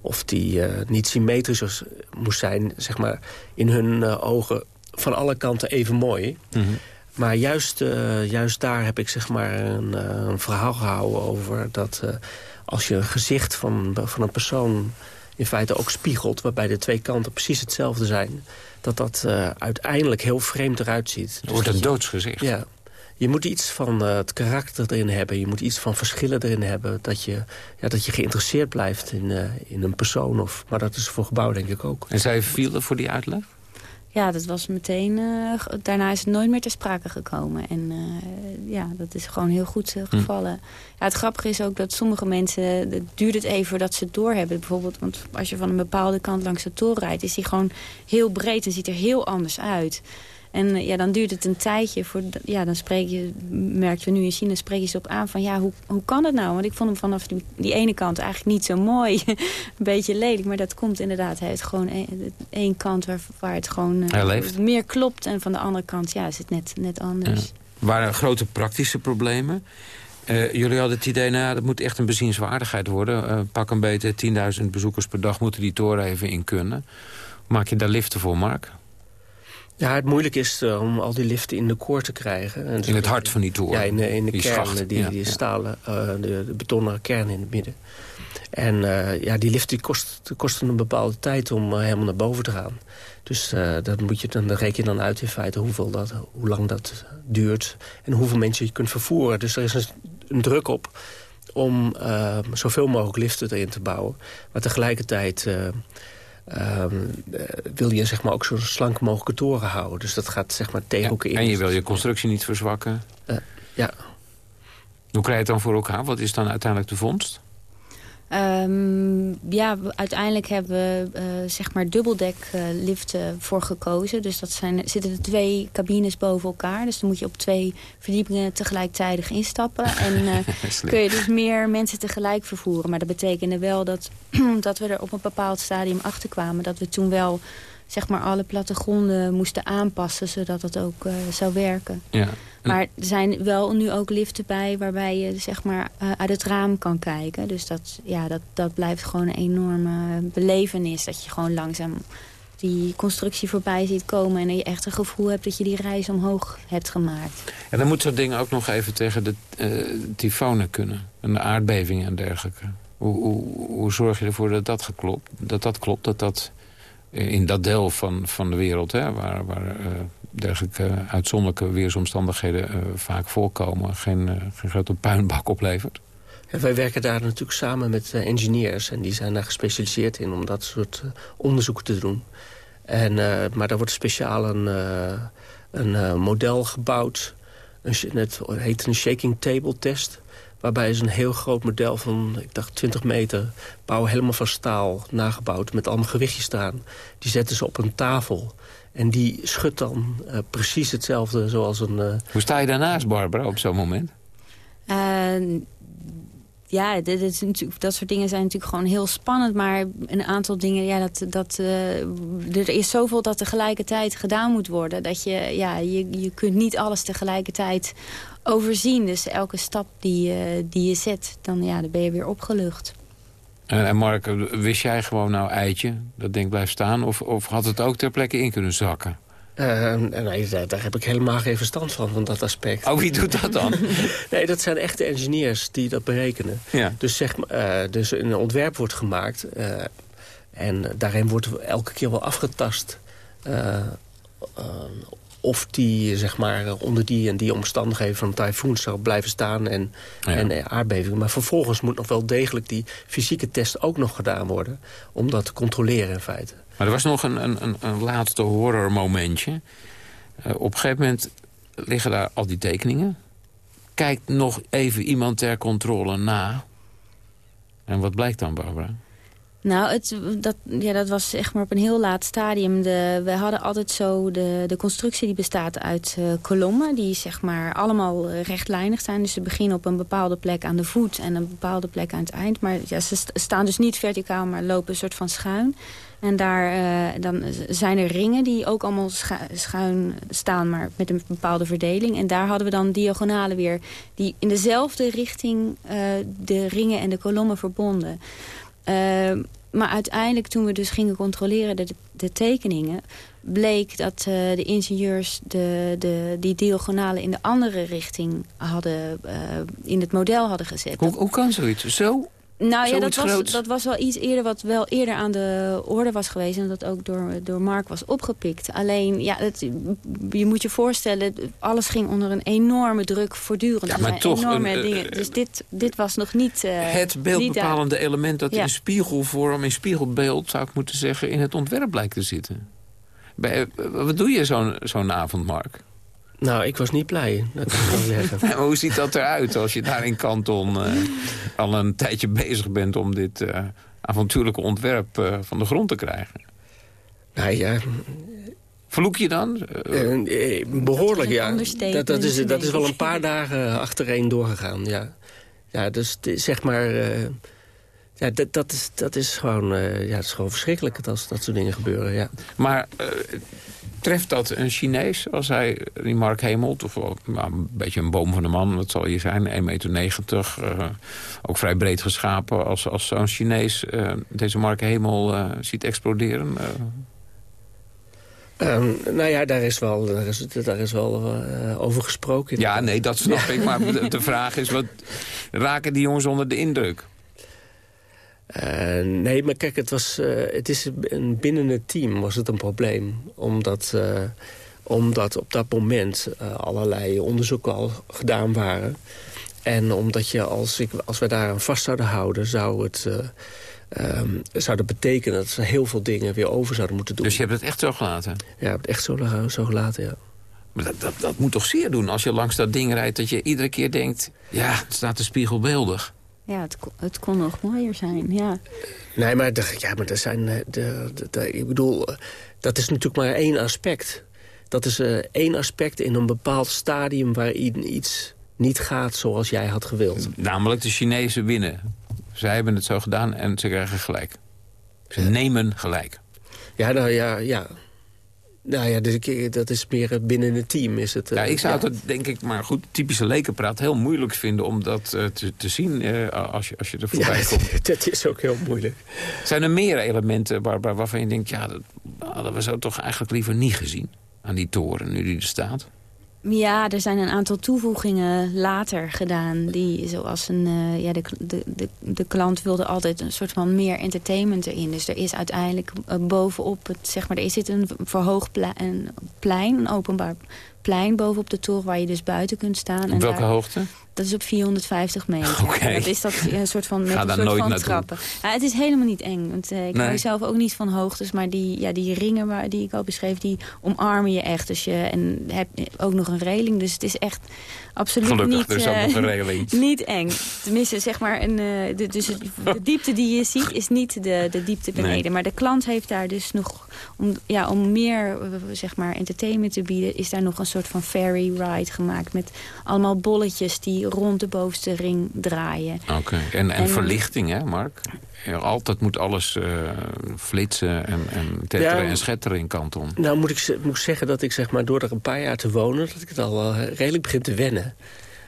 of die niet symmetrisch moest zijn, zeg maar, in hun ogen van alle kanten even mooi. Mhm. Maar juist, eh, juist daar heb ik zeg maar een, eh, een verhaal gehouden over dat eh, als je een gezicht van, van een persoon in feite ook spiegelt, waarbij de twee kanten precies hetzelfde zijn, dat dat uiteindelijk heel vreemd eruit ziet. Het wordt Dus een je- doodsgezicht. ja, je moet iets van het karakter erin hebben. Je moet iets van verschillen erin hebben. Dat je, ja, dat je geïnteresseerd blijft in, in een persoon. Of, maar dat is voor gebouw denk ik ook. En zij vielen voor die uitleg? Ja, dat was meteen... eh, daarna is het nooit meer ter sprake gekomen. En eh, ja, dat is gewoon heel goed Hm. eh, gevallen. Ja, het grappige is ook dat sommige mensen... Het duurt het even voordat ze het doorhebben. Bijvoorbeeld, want als je van een bepaalde kant langs de toren rijdt... is die gewoon heel breed en ziet er heel anders uit. En eh, ja, dan duurt het een tijdje. Voor, ja, dan spreek je, merken we nu in China, spreek je ze op aan van... ja, hoe, hoe kan het nou? Want ik vond hem vanaf die, die ene kant eigenlijk niet zo mooi. (laughs) een beetje lelijk, maar dat komt inderdaad. Hij heeft gewoon één, kant waar, waar het gewoon eh, meer klopt. En van de andere kant, ja, is het net, net anders. Er waren grote praktische problemen. Eh, jullie hadden het idee, nou ja, dat moet echt een bezienswaardigheid worden. Pak een beetje 10.000 bezoekers per dag moeten die toren even in kunnen. Maak je daar liften voor, Mark? Ja, het moeilijk is eh, om al die liften in de koor te krijgen. En In het hart van die toren. Ja, in de, in de Die kern, schacht, die, ja, die ja. stalen, eh, de, de betonnen kern in het midden. En eh, ja, die lift die kost, kosten een bepaalde tijd om helemaal naar boven te gaan. Dus dat, moet je dan, dan reken je dan uit in feite hoeveel dat, hoe lang dat duurt... en hoeveel mensen je kunt vervoeren. Dus er is een, een druk op om zoveel mogelijk liften erin te bouwen. Maar tegelijkertijd... eh, ehm, eh, wil je zeg maar, ook zo slank mogelijke toren houden. Dus dat gaat zeg maar tegen elkaar in. En je wil je constructie niet verzwakken. ja. Hoe krijg je het dan voor elkaar? Wat is dan uiteindelijk de vondst? Ehm, ja, uiteindelijk hebben we eh, zeg maar dubbeldek eh, liften voor gekozen. Dus dat zijn, zitten er twee cabines boven elkaar. Dus dan moet je op twee verdiepingen tegelijkertijd instappen. En (laughs) eh, kun je dus meer mensen tegelijk vervoeren. Maar dat betekende wel dat, (clears throat) dat we er op een bepaald stadium achter kwamen. Dat we toen wel zeg maar alle plattegronden moesten aanpassen. Zodat het ook eh, zou werken. Ja. Maar er zijn wel nu ook liften bij waarbij je zeg maar, eh, uit het raam kan kijken. Dus dat, ja, dat, dat blijft gewoon een enorme belevenis. Dat je gewoon langzaam die constructie voorbij ziet komen... en dat je echt een gevoel hebt dat je die reis omhoog hebt gemaakt. En dan moet zo'n ding ook nog even tegen de eh tyfonen kunnen. En de aardbevingen en dergelijke. Hoe, hoe, hoe zorg je ervoor dat dat, geklopt, dat dat klopt? Dat dat in dat deel van, van de wereld... Hè, waar, waar eh, dergelijke uitzonderlijke weersomstandigheden eh, vaak voorkomen... Geen, eh, geen grote puinbak oplevert? En wij werken daar natuurlijk samen met eh, engineers. En die zijn daar gespecialiseerd in om dat soort eh, onderzoeken te doen. En, eh, maar daar wordt speciaal een, eh, een eh, model gebouwd. Een, het heet een shaking table test. Waarbij ze een heel groot model van, ik dacht 20 meter... bouwen helemaal van staal, nagebouwd, met allemaal gewichtjes staan. Die zetten ze op een tafel. En die schudt dan uh, precies hetzelfde zoals een... Uh... Hoe sta je daarnaast, Barbara, op zo'n moment? Uh, ja, dit is natuurlijk, dat soort dingen zijn natuurlijk gewoon heel spannend. Maar een aantal dingen, ja, dat, dat, uh, er is zoveel dat tegelijkertijd gedaan moet worden. Dat je, ja, je, je kunt niet alles tegelijkertijd overzien. Dus elke stap die, uh, die je zet, dan, ja, dan ben je weer opgelucht. En, en Mark, wist jij gewoon nou eitje, dat ding blijft staan? Of, of had het ook ter plekke in kunnen zakken? Uh, nee, daar, daar, heb ik helemaal geen verstand van, van dat aspect. Oh, wie doet dat dan? (laughs) nee, dat zijn echte engineers die dat berekenen. Ja. Dus, zeg, uh, dus een ontwerp wordt gemaakt... Uh, en daarin wordt elke keer wel afgetast... of die zeg maar, onder die en die omstandigheden van een tyfoon zou blijven staan en, ja. en aardbevingen. Maar vervolgens moet nog wel degelijk die fysieke test ook nog gedaan worden... om dat te controleren in feite. Maar er was nog een, een, een laatste horrormomentje. Uh, op een gegeven moment liggen daar al die tekeningen. Kijkt nog even iemand ter controle na. En wat blijkt dan, Barbara? Nou, het, dat, ja, dat was echt maar op een heel laat stadium. De, we hadden altijd zo de, de constructie die bestaat uit uh, kolommen... die zeg maar allemaal rechtlijnig zijn. Dus ze beginnen op een bepaalde plek aan de voet... en een bepaalde plek aan het eind. Maar ja, ze staan dus niet verticaal, maar lopen een soort van schuin. En daar uh, dan zijn er ringen die ook allemaal schu schuin staan, maar met een bepaalde verdeling. En daar hadden we dan diagonalen weer die in dezelfde richting uh, de ringen en de kolommen verbonden. Uh, maar uiteindelijk toen we dus gingen controleren de, de tekeningen... bleek dat de ingenieurs de, de, die diagonalen in de andere richting hadden, in het model hadden gezet. Hoe, hoe kan zoiets? Zo nou ja, dat was, dat was wel iets eerder wat wel eerder aan de orde was geweest. En dat ook door, door Mark was opgepikt. Alleen, ja, het, je moet je voorstellen, alles ging onder een enorme druk voortdurend. Ja, maar toch, enorme een, dingen. Dus dit, dit was nog niet... Uh, het beeldbepalende niet element dat ja. in spiegelvorm, in spiegelbeeld, zou ik moeten zeggen, in het ontwerp blijkt te zitten. Bij, wat doe je zo'n zo'n avond, Mark? Nou, ik was niet blij, dat kan ik wel zeggen. (laughs) maar hoe ziet dat eruit als je daar in Kanton uh, al een tijdje bezig bent... om dit uh, avontuurlijke ontwerp uh, van de grond te krijgen? Nou ja... Vloek je dan? behoorlijk, ja. Dat, dat, is, dat is wel een paar dagen achtereen doorgegaan, ja. Ja, dus zeg maar... Ja, dat, dat, is, dat, is gewoon, uh, ja, dat is gewoon verschrikkelijk als dat soort dingen gebeuren. Ja. Maar uh, treft dat een Chinees als hij, die Mark Hemelt... of nou, een beetje een boom van de man, wat zal je zijn, 1,90 meter... Uh, ook vrij breed geschapen, als, als zo'n Chinees deze Mark Hemel ziet exploderen... Um, nou ja, daar is wel, daar is, daar is wel uh, over gesproken. Ja, nee, dat snap ik. Maar de, de vraag is, wat, raken die jongens onder de indruk? Uh, nee, maar kijk, het, was, uh, het is een, binnen het team was het een probleem. Omdat, uh, omdat op dat moment allerlei onderzoeken al gedaan waren. En omdat je, als, ik, als we daar aan vast zouden houden... zou het um, zou dat betekenen dat ze heel veel dingen weer over zouden moeten doen. Dus je hebt het echt zo gelaten? Ja, ik heb het echt zo, zo gelaten, ja. Maar dat, dat, dat moet toch zeer doen als je langs dat ding rijdt... dat je iedere keer denkt, ja, het staat de spiegelbeeldig. Ja, het, het kon nog mooier zijn, ja. Nee, maar, de, ja, maar er zijn... De, de, de, ik bedoel, dat is natuurlijk maar één aspect. Dat is uh, één aspect in een bepaald stadium... waar iets niet gaat zoals jij had gewild. Namelijk de Chinezen winnen. Zij hebben het zo gedaan en ze krijgen gelijk. Ze ja. nemen gelijk. Ja, nou ja, ja. Nou ja, dus dat is meer binnen het team. Is het, ja, ik zou ja. het denk ik, maar goed, typische lekenpraat... heel moeilijk vinden om dat uh, te, te, zien uh, als, je, als je er voorbij ja, komt. (laughs) Dat is ook heel moeilijk. Zijn er meer elementen waar, waarvan je denkt... ja, dat hadden we zo toch eigenlijk liever niet gezien aan die toren, nu die er staat? Ja, er zijn een aantal toevoegingen later gedaan. Die, zoals een, uh, ja, de, de, de, de, klant wilde altijd een soort van meer entertainment erin. Dus er is uiteindelijk uh, bovenop, het, zeg maar, er zit een verhoogd plein, een openbaar plein bovenop de toren waar je dus buiten kunt staan. Op welke hoogte? Dat is op 450 meter. (laughs) Oké. Dat is dat een soort van, met Ga een soort van trappen. Ja, het is helemaal niet eng. Want eh, ik Nee. hou zelf ook niet van hoogtes. Maar die, ja, die ringen waar, die ik al beschreef, die omarmen je echt. Dus je, en heb ook nog een reling. Dus het is echt absoluut Gelukkig, niet... er is ook eh, nog een reling. (laughs) Niet eng. Tenminste, zeg maar, een, eh, de, dus de (laughs) diepte die je ziet is niet de, de diepte beneden. Nee. Maar de klant heeft daar dus nog, om, ja, om meer eh, zeg maar, entertainment te bieden... is daar nog een soort van ferry ride gemaakt... met allemaal bolletjes die rond de bovenste ring draaien. Oké. En, en, En- verlichting, hè, Mark? Altijd moet alles eh, flitsen en, en tetteren Ja. en schetteren in Kanton. Nou moet ik, moet zeggen dat ik zeg maar, door er een paar jaar te wonen... dat ik het al wel eh, redelijk begin te wennen.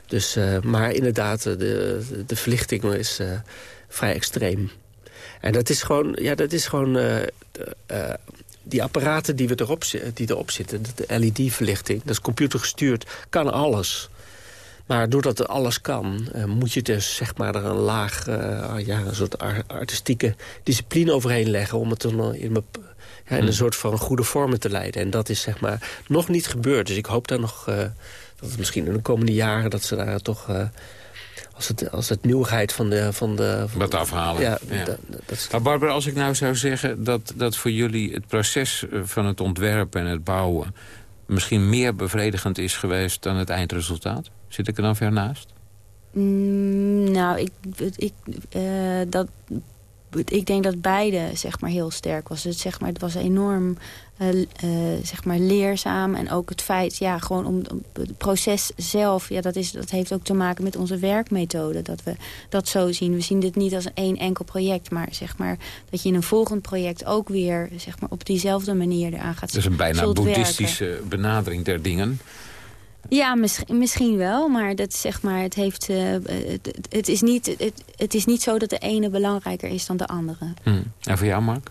Dus, eh, maar inderdaad, de, de verlichting is vrij extreem. En dat is gewoon... Ja, dat is gewoon die apparaten die, we erop, die erop zitten, de LED-verlichting... dat is computergestuurd, kan alles... Maar doordat het alles kan, eh, moet je dus zeg maar er een laag, eh, ja, een soort ar- artistieke discipline overheen leggen om het dan in, een- ja, in een soort van goede vormen te leiden. En dat is zeg maar nog niet gebeurd. Dus ik hoop daar nog eh, dat het misschien in de komende jaren dat ze daar toch als het als het nieuwigheid van de van de van Wat afhalen. Ja, Ja. dat- dat is- Maar Barbara, als ik nou zou zeggen dat, dat voor jullie het proces van het ontwerpen en het bouwen... misschien meer bevredigend is geweest dan het eindresultaat? Zit ik er dan ver naast? Mm, nou, ik, ik, eh, dat, ik denk dat beide zeg maar, heel sterk was. Het, zeg maar, het was enorm eh, eh, zeg maar, leerzaam. En ook het feit, ja, gewoon om, om het proces zelf... Ja, dat, is, dat heeft ook te maken met onze werkmethode. Dat we dat zo zien. We zien dit niet als één enkel project. Maar, zeg maar dat je in een volgend project ook weer zeg maar, op diezelfde manier eraan gaat Dat is een bijna werken. boeddhistische benadering der dingen. Ja, misschien, misschien wel, maar, dat, is zeg maar het, heeft, eh, het, het, is niet, het, het is niet zo dat de ene belangrijker is dan de andere. Hm. En voor jou, Mark?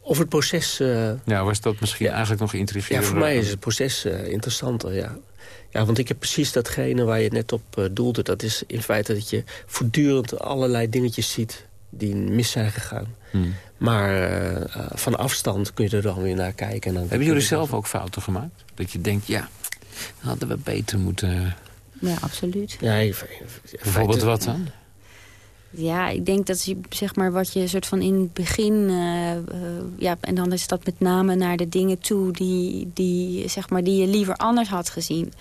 Of het proces... eh, Ja, was dat misschien eigenlijk nog Ja, intrigerender? voor mij is het proces eh, interessanter, ja. Ja, want ik heb precies datgene waar je net op doelde. Dat is in feite dat je voortdurend allerlei dingetjes ziet die mis zijn gegaan. Hm. Maar van afstand kun je er dan weer naar kijken. En dan Hebben jullie zelf ook fouten gemaakt? Dat je denkt, ja, hadden we beter moeten... Ja, absoluut. Ja, in Bijvoorbeeld feite- wat dan? Ja, ik denk dat je, zeg maar, wat je soort van in het begin... eh, eh, ja, en dan is dat met name naar de dingen toe die, die, zeg maar, die je liever anders had gezien.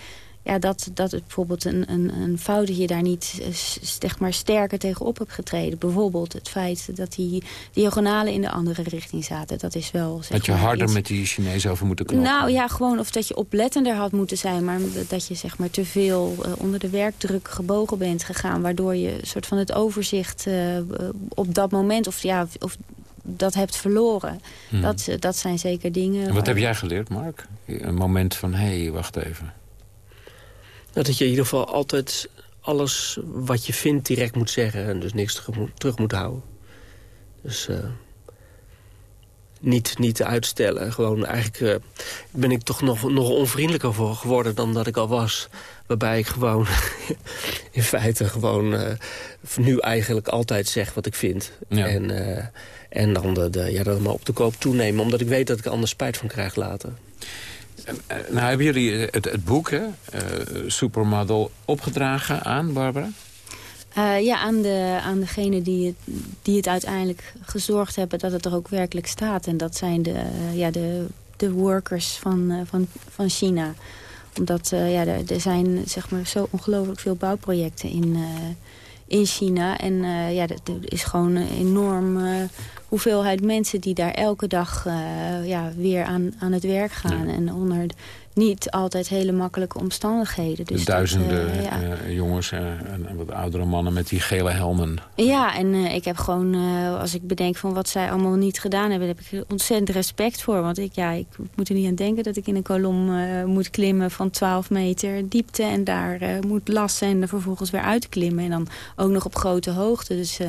Ja, dat, dat het bijvoorbeeld een, een, een fout dat je daar niet eh, zeg maar, sterker tegenop hebt getreden. Bijvoorbeeld het feit dat die diagonalen in de andere richting zaten. Dat is wel... Zeg Had je maar, harder iets- met die Chinezen over moeten knopen? Nou ja, gewoon of dat je oplettender had moeten zijn... maar dat je zeg maar te veel eh, onder de werkdruk gebogen bent gegaan... waardoor je een soort van het overzicht eh, op dat moment... of, ja, of dat hebt verloren. Hmm. Dat, dat zijn zeker dingen... En wat waar- heb jij geleerd, Mark? Een moment van, hé, hey, wacht even. Dat je in ieder geval altijd alles wat je vindt direct moet zeggen... en dus niks terug moet, houden. Dus eh, niet, niet uitstellen. Gewoon eigenlijk eh, ben ik toch nog, nog onvriendelijker voor geworden dan dat ik al was. Waarbij ik gewoon (laughs) in feite gewoon eh, nu eigenlijk altijd zeg wat ik vind. Ja. En, en dan de, de, ja, dat maar op de koop toenemen. Omdat ik weet dat ik er anders spijt van krijg later. Eh, nou, hebben jullie het, het boek, hè, eh, Supermodel, opgedragen aan, Barbara? Eh, ja, aan, de, aan degene die het, die het uiteindelijk gezorgd hebben dat het er ook werkelijk staat. En dat zijn de, eh, ja, de, de workers van, eh, van, van China. Omdat eh, ja, er, er zijn zeg maar, zo ongelooflijk veel bouwprojecten in, eh, in China. En eh, ja, er is gewoon een enorm eh, hoeveelheid mensen die daar elke dag eh, ja, weer aan, aan het werk gaan. En onder niet altijd hele makkelijke omstandigheden. Dus dat, duizenden eh, ja. eh, jongens eh, en, en wat oudere mannen met die gele helmen. Ja, en ik heb gewoon, als ik bedenk van wat zij allemaal niet gedaan hebben... daar heb ik er ontzettend respect voor. Want ik, ja, ik moet er niet aan denken dat ik in een kolom moet klimmen van 12 meter diepte... en daar moet lassen en er vervolgens weer uitklimmen. En dan ook nog op grote hoogte. Dus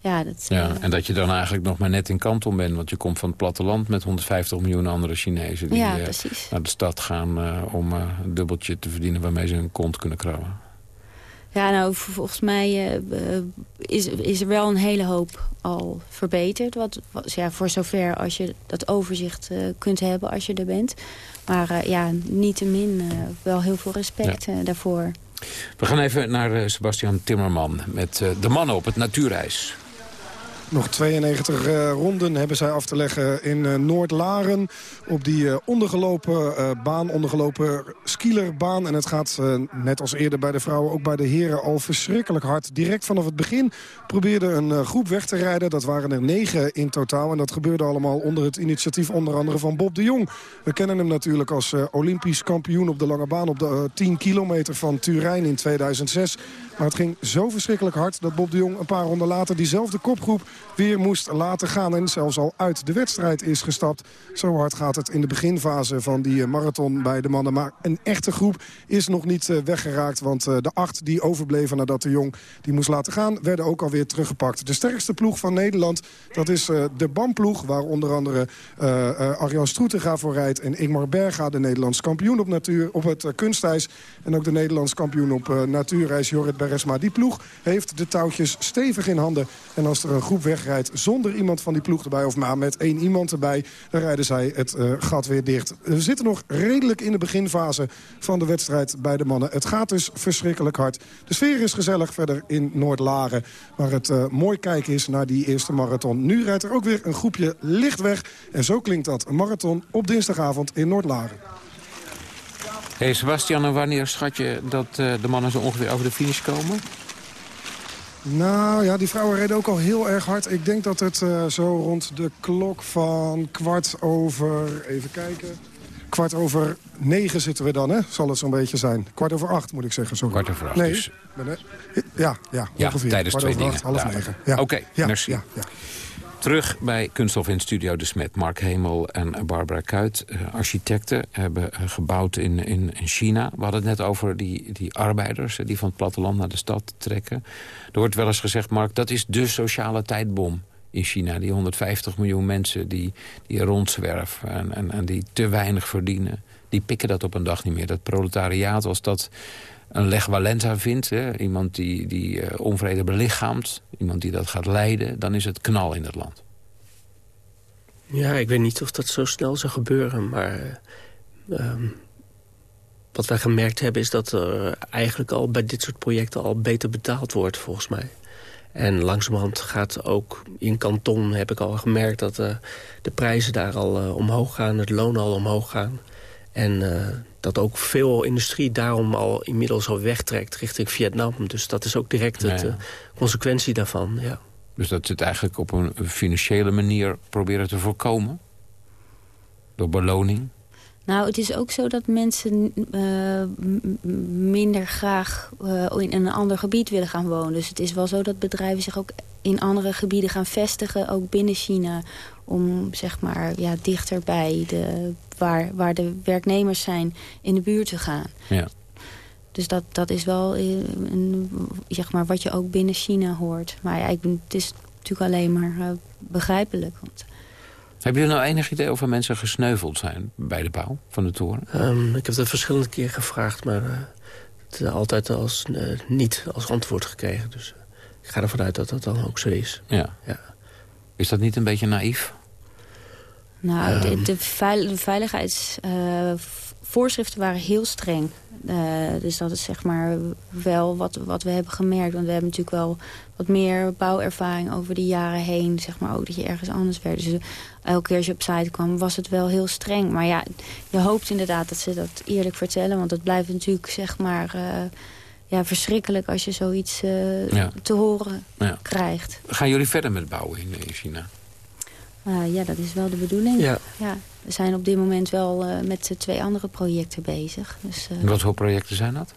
ja, dat... Ja, eh, en dat je dan eigenlijk nog maar net in Kanton bent. Want je komt van het platteland met 150 miljoen andere Chinezen... die Ja, eh, naar de stad gaan eh, om een dubbeltje te verdienen... waarmee ze hun kont kunnen krabben. Ja, nou, volgens mij is, is er wel een hele hoop al verbeterd. Wat, wat- ja, voor zover als je dat overzicht kunt hebben als je er bent. Maar eh, ja, niettemin wel heel veel respect daarvoor. We gaan even naar Sebastian Timmerman met de mannen op het natuurreis. Nog 92 eh, ronden hebben zij af te leggen in eh, Noord-Laren. Op die eh, ondergelopen baan, ondergelopen skielerbaan. En het gaat, net als eerder bij de vrouwen, ook bij de heren al verschrikkelijk hard. Direct vanaf het begin probeerde een groep weg te rijden. Dat waren er negen in totaal. En dat gebeurde allemaal onder het initiatief onder andere van Bob de Jong. We kennen hem natuurlijk als Olympisch kampioen op de lange baan... op de eh, 10 kilometer van Turijn in 2006. Maar het ging zo verschrikkelijk hard dat Bob de Jong een paar ronden later... diezelfde kopgroep weer moest laten gaan en zelfs al uit de wedstrijd is gestapt. Zo hard gaat het in de beginfase van die eh, marathon bij de mannen. Maar een echte groep is nog niet eh, weggeraakt. Want eh, de acht die overbleven nadat de Jong die moest laten gaan... werden ook alweer teruggepakt. De sterkste ploeg van Nederland, dat is de BAM-ploeg... waar onder andere eh, Arjan Stroetega voor rijdt... en Ingmar Berga, de Nederlands kampioen op, natuur, op het kunstijs... en ook de Nederlands kampioen op natuurreis Jorrit Beresma. Die ploeg heeft de touwtjes stevig in handen. En als er een groep wegrijdt zonder iemand van die ploeg erbij... of maar met één iemand erbij, dan rijden zij het eh, gat weer dicht. We zitten nog redelijk in de beginfase van de wedstrijd bij de mannen. Het gaat dus verschrikkelijk hard. De sfeer is gezellig verder in Noord-Laren. Waar het eh, mooi kijken is naar die eerste marathon. Nu rijdt er ook weer een groepje licht weg. En zo klinkt dat. Een marathon op dinsdagavond in Noord-Laren. Hey Sebastian, en wanneer schat je dat eh, de mannen zo ongeveer over de finish komen? Nou ja, die vrouwen reden ook al heel erg hard. Ik denk dat het eh, zo rond de klok van kwart over... Even kijken. Kwart over negen zitten we dan, hè? Zal het zo'n beetje zijn. Kwart over acht, moet ik zeggen. Sorry. Kwart over acht, Nee, dus. Ja, ja, Ja, ongeveer. tijdens Kwart twee over acht, dingen. half Ja. negen. Ja. Oké, ja, merci. Ja, ja. Terug bij Kunststof in Studio De Smet. Mark Hemel en Barbara Kuit, eh, architecten, hebben eh, gebouwd in, in, in China. We hadden het net over die, die arbeiders eh, die van het platteland naar de stad trekken. Er wordt wel eens gezegd, Mark, dat is de sociale tijdbom in China. Die 150 miljoen mensen die, die er rondzwerven en, en, en die te weinig verdienen. Die pikken dat op een dag niet meer. Dat proletariaat, als dat een Lech Walesa vindt... Hè, iemand die, die eh, onvrede belichaamt, iemand die dat gaat leiden... dan is het knal in het land. Ja, ik weet niet of dat zo snel zou gebeuren, maar... eh, ehm, wat wij gemerkt hebben is dat er eigenlijk al bij dit soort projecten al beter betaald wordt, volgens mij. En langzamerhand gaat ook in Kanton, heb ik al gemerkt... dat eh, de prijzen daar al omhoog gaan, het loon al omhoog gaan. En dat ook veel industrie daarom al inmiddels al wegtrekt richting Vietnam. Dus dat is ook direct ja. eh, consequentie daarvan, ja. Dus dat ze het eigenlijk op een financiële manier proberen te voorkomen? Door beloning? Nou, het is ook zo dat mensen eh, minder graag eh, in een ander gebied willen gaan wonen. Dus het is wel zo dat bedrijven zich ook in andere gebieden gaan vestigen, ook binnen China. Om zeg maar ja, dichter bij de, waar, waar de werknemers zijn in de buurt te gaan. Ja. Dus dat, dat is wel eh, een, zeg maar, wat je ook binnen China hoort. Maar ja, ik ben, het is natuurlijk alleen maar eh, begrijpelijk. Want Hebben jullie nou enig idee of er mensen gesneuveld zijn bij de bouw van de toren? Ehm, ik heb dat verschillende keren gevraagd, maar eh, het is altijd als eh, niet als antwoord gekregen. Dus ik ga ervan uit dat dat dan ook zo is. Ja. Ja. Is dat niet een beetje naïef? Nou, de, Ehm. de, veil- de veiligheidsvoorschriften waren heel streng. Eh, dus dat is zeg maar wel wat, wat we hebben gemerkt. Want we hebben natuurlijk wel wat meer bouwervaring over de jaren heen. Zeg maar ook dat je ergens anders werd. Dus eh, elke keer als je op site kwam was het wel heel streng. Maar ja, je hoopt inderdaad dat ze dat eerlijk vertellen. Want het blijft natuurlijk zeg maar eh, ja, verschrikkelijk als je zoiets eh, Ja. te horen Ja. krijgt. Gaan jullie verder met bouwen in, in China? Ah, ja, dat is wel de bedoeling. Ja. We zijn op dit moment wel eh, met twee andere projecten bezig. Dus, eh, En Wat voor projecten zijn dat?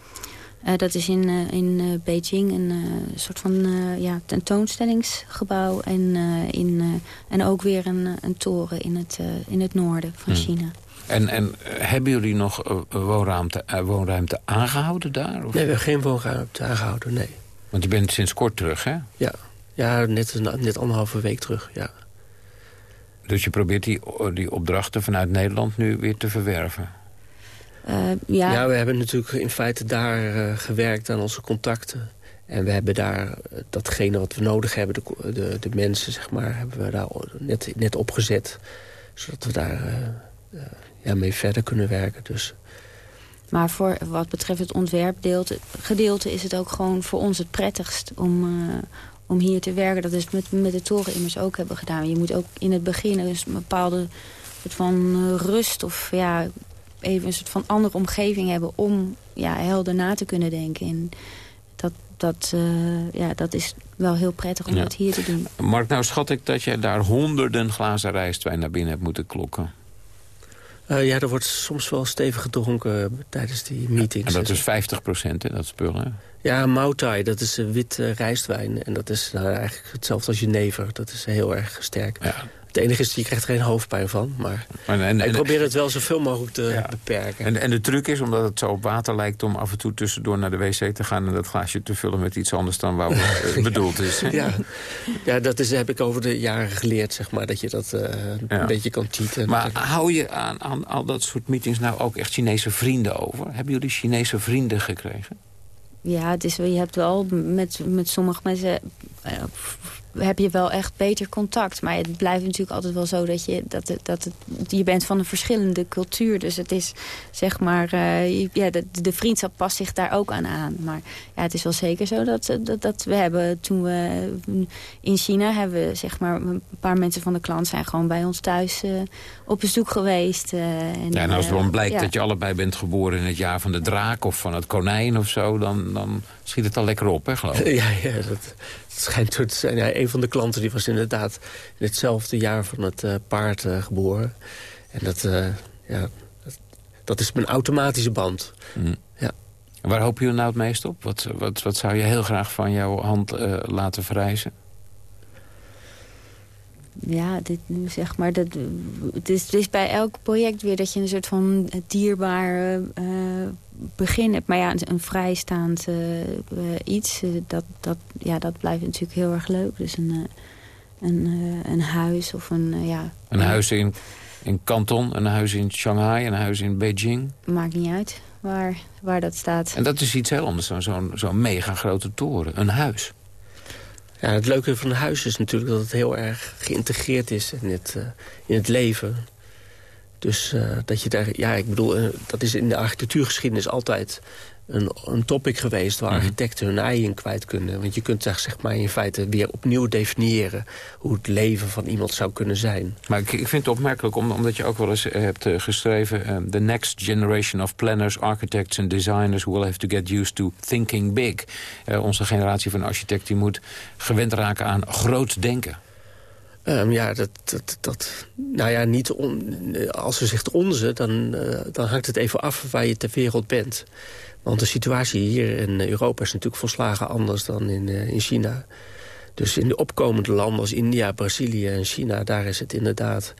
eh, dat is in, eh, in eh, Beijing een eh, soort van eh, ja, tentoonstellingsgebouw. En, eh, in, eh, en ook weer een, een toren in het, eh, in het noorden van Hmm. China. En, en hebben jullie nog woonruimte, woonruimte aangehouden daar? Of? Nee, we hebben geen woonruimte aangehouden, nee. Want je bent sinds kort terug, hè? Ja, ja net, een- net anderhalve week terug, ja. Dus je probeert die, die opdrachten vanuit Nederland nu weer te verwerven. ja. ja, we hebben natuurlijk in feite daar uh, gewerkt aan onze contacten. En we hebben daar uh, datgene wat we nodig hebben, de, de, de, mensen, zeg maar, hebben we daar net, net opgezet. Zodat we daar uh, ja, mee verder kunnen werken. Dus. Maar voor wat betreft het ontwerpgedeelte is het ook gewoon voor ons het prettigst om, om hier te werken. Dat is met, met de toren immers ook hebben gedaan. Je moet ook in het begin een bepaalde soort van rust of ja, even een soort van andere omgeving hebben... om ja, helder na te kunnen denken. En dat, dat, uh, ja, dat is wel heel prettig om Ja. dat hier te doen. Mark, nou schat ik dat je daar honderden glazen rijstwijn naar binnen hebt moeten klokken. Uh, ja, er wordt soms wel stevig gedronken tijdens die meetings. En dat is 50 procent, dat spul, hè? Ja, Mautai, dat is uh, wit rijstwijn. En dat is nou, eigenlijk hetzelfde als jenever. Dat is heel erg sterk. Het enige is, je krijgt er geen hoofdpijn van. Maar en, en, ik probeer het wel zoveel mogelijk te ja. beperken. En, en de truc is, omdat het zo op water lijkt... om af en toe tussendoor naar de wc te gaan... en dat glaasje te vullen met iets anders dan waar (laughs) het bedoeld is. Ja, ja dat is, heb ik over de jaren geleerd, zeg maar. Dat je dat uh, ja. een beetje kan cheaten. Maar hou je aan, aan al dat soort meetings nou ook echt Chinese vrienden over? Hebben jullie Chinese vrienden gekregen? Ja, het is, je hebt wel met, met sommige mensen... Heb je wel echt beter contact. Maar het blijft natuurlijk altijd wel zo dat je... Dat, dat het, je bent van een verschillende cultuur. Dus het is, zeg maar... Uh, ja, de, de, vriendschap past zich daar ook aan aan. Maar ja, het is wel zeker zo dat, dat, dat we hebben... Toen we in China hebben we, zeg maar... Een paar mensen van de klant zijn gewoon bij ons thuis uh, op bezoek geweest. en, ja, en als het dan blijkt ja. dat je allebei bent geboren in het jaar van de draak... of van het konijn of zo... dan, dan schiet het al lekker op, hè, geloof ik. (laughs) Ja, ja dat schijnt zo te zijn. Ja, een van de klanten die was inderdaad in hetzelfde jaar van het uh, paard uh, geboren. En dat, uh, ja, dat, dat, is mijn automatische band. Mm. Ja. En waar hoop je nou het meest op? Wat, wat, wat zou je heel graag van jouw hand laten verrijzen? Ja, dit, zeg maar, dat, het, is, het is bij elk project weer dat je een soort van dierbaar uh, begin hebt. Maar ja, een, een vrijstaand uh, uh, iets, dat, dat, ja, dat blijft natuurlijk heel erg leuk. Dus een, een, een huis of een, ja... Een huis in, in Kanton, een huis in Shanghai, een huis in Beijing? Maakt niet uit waar, waar dat staat. En dat is iets heel anders dan zo'n zo'n mega grote toren, een huis. Ja, het leuke van een huis is natuurlijk dat het heel erg geïntegreerd is in het, uh, in het leven. Dus uh, dat je daar, ja, ik bedoel, uh, dat is in de architectuurgeschiedenis altijd een, een topic geweest waar architecten hun ei in kwijt kunnen. Want je kunt daar zeg maar in feite weer opnieuw definiëren hoe het leven van iemand zou kunnen zijn. Maar ik, ik vind het opmerkelijk om, omdat je ook wel eens hebt uh, geschreven... Uh, the next generation of planners, architects and designers will have to get used to thinking big. Uh, onze generatie van architecten moet gewend raken aan groot denken. Um, ja, dat, dat, dat, nou ja, niet on, als ze zegt onze, dan, uh, dan hangt het even af waar je ter wereld bent. Want de situatie hier in Europa is natuurlijk volslagen anders dan in, uh, in China. Dus in de opkomende landen als India, Brazilië en China, daar is het inderdaad...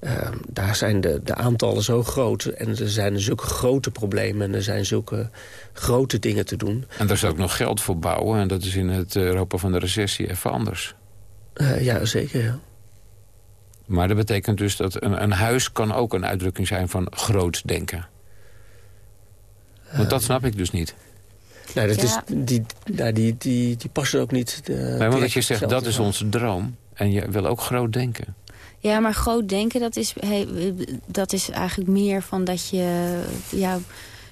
Uh, daar zijn de, de aantallen zo groot en er zijn zulke grote problemen... en er zijn zulke grote dingen te doen. En daar is ook nog geld voor bouwen en dat is in het Europa van de recessie even anders. Uh, ja, zeker, ja. Maar dat betekent dus dat een, een huis kan ook een uitdrukking zijn van groot denken. Want dat snap ik dus niet. Nou, dat ja. is, die, nou, die, die, die passen ook niet. De, maar omdat je zegt, dat is onze droom. En je wil ook groot denken. Ja, maar groot denken, dat is, hey, dat is eigenlijk meer van dat je... Ja,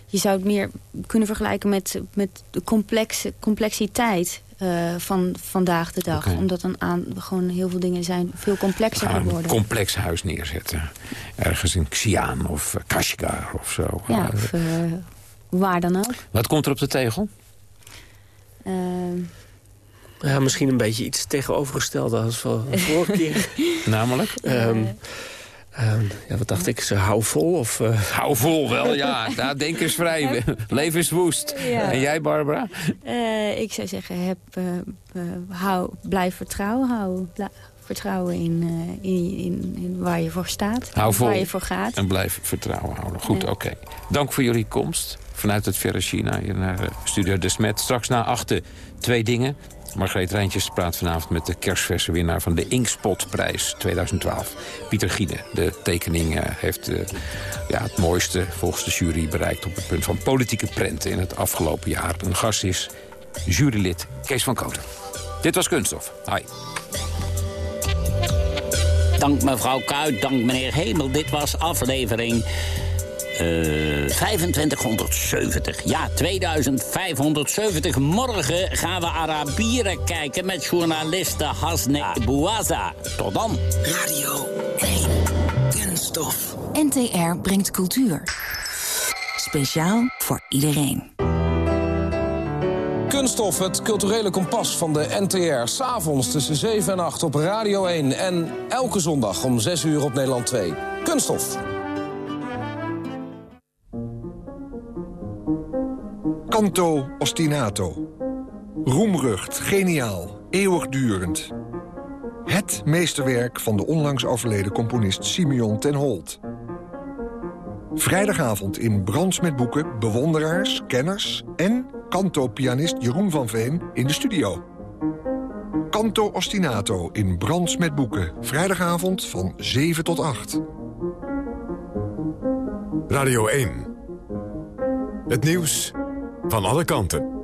je zou het meer kunnen vergelijken met, met de complexe, complexiteit uh, van vandaag de dag. Okay. Omdat dan aan gewoon heel veel dingen zijn veel complexer geworden. Een complex huis neerzetten. Ergens in Xi'an of Kashgar of zo. Ja, of uh, waar dan ook. Wat komt er op de tegel? Uh, ja, misschien een beetje iets tegenovergestelde als van de (laughs) vorige keer. Namelijk? Um, Um, ja, wat dacht ik? Ze hou vol? Of, uh... (laughs) Hou vol wel, ja. ja denk eens vrij. Leven is woest. Ja. En jij, Barbara? Uh, ik zou zeggen, heb, uh, hou, blijf vertrouwen houden. Vertrouwen in, in, in, in, waar je voor staat. Hou vol Waar je voor gaat. en blijf vertrouwen houden. Goed, Ja. oké. Dank voor jullie komst vanuit het verre China hier naar eh, Studio De Smet. Straks na achten twee dingen. Margreet Rijntjes praat vanavond met de kerstverse winnaar van de Inkspotprijs 2012. Pieter Giede. De tekening eh, heeft eh, ja, het mooiste volgens de jury bereikt op het punt van politieke prenten in het afgelopen jaar. Een gast is jurylid Kees van Koten. Dit was Kunststof. Hi. Dank mevrouw Kuit, dank meneer Hemel. Dit was aflevering eh 2570. Ja, 2570. Morgen gaan we Arabieren kijken met journaliste Hasne Bouaza. Tot dan. Radio 1. Kunststof. NTR brengt cultuur. Speciaal voor iedereen. Kunststof, het culturele kompas van de NTR. S'avonds tussen 7 en 8 op Radio 1. En elke zondag om 6 uur op Nederland 2. Kunststof. Canto ostinato. Roemrucht, geniaal, eeuwigdurend. Het meesterwerk van de onlangs overleden componist Simeon ten Holt. Vrijdagavond in Brands met Boeken bewonderaars, kenners... en kanto-pianist Jeroen van Veen in de studio. Canto ostinato in Brands met Boeken. Vrijdagavond van 7 tot 8. Radio 1. Het nieuws van alle kanten.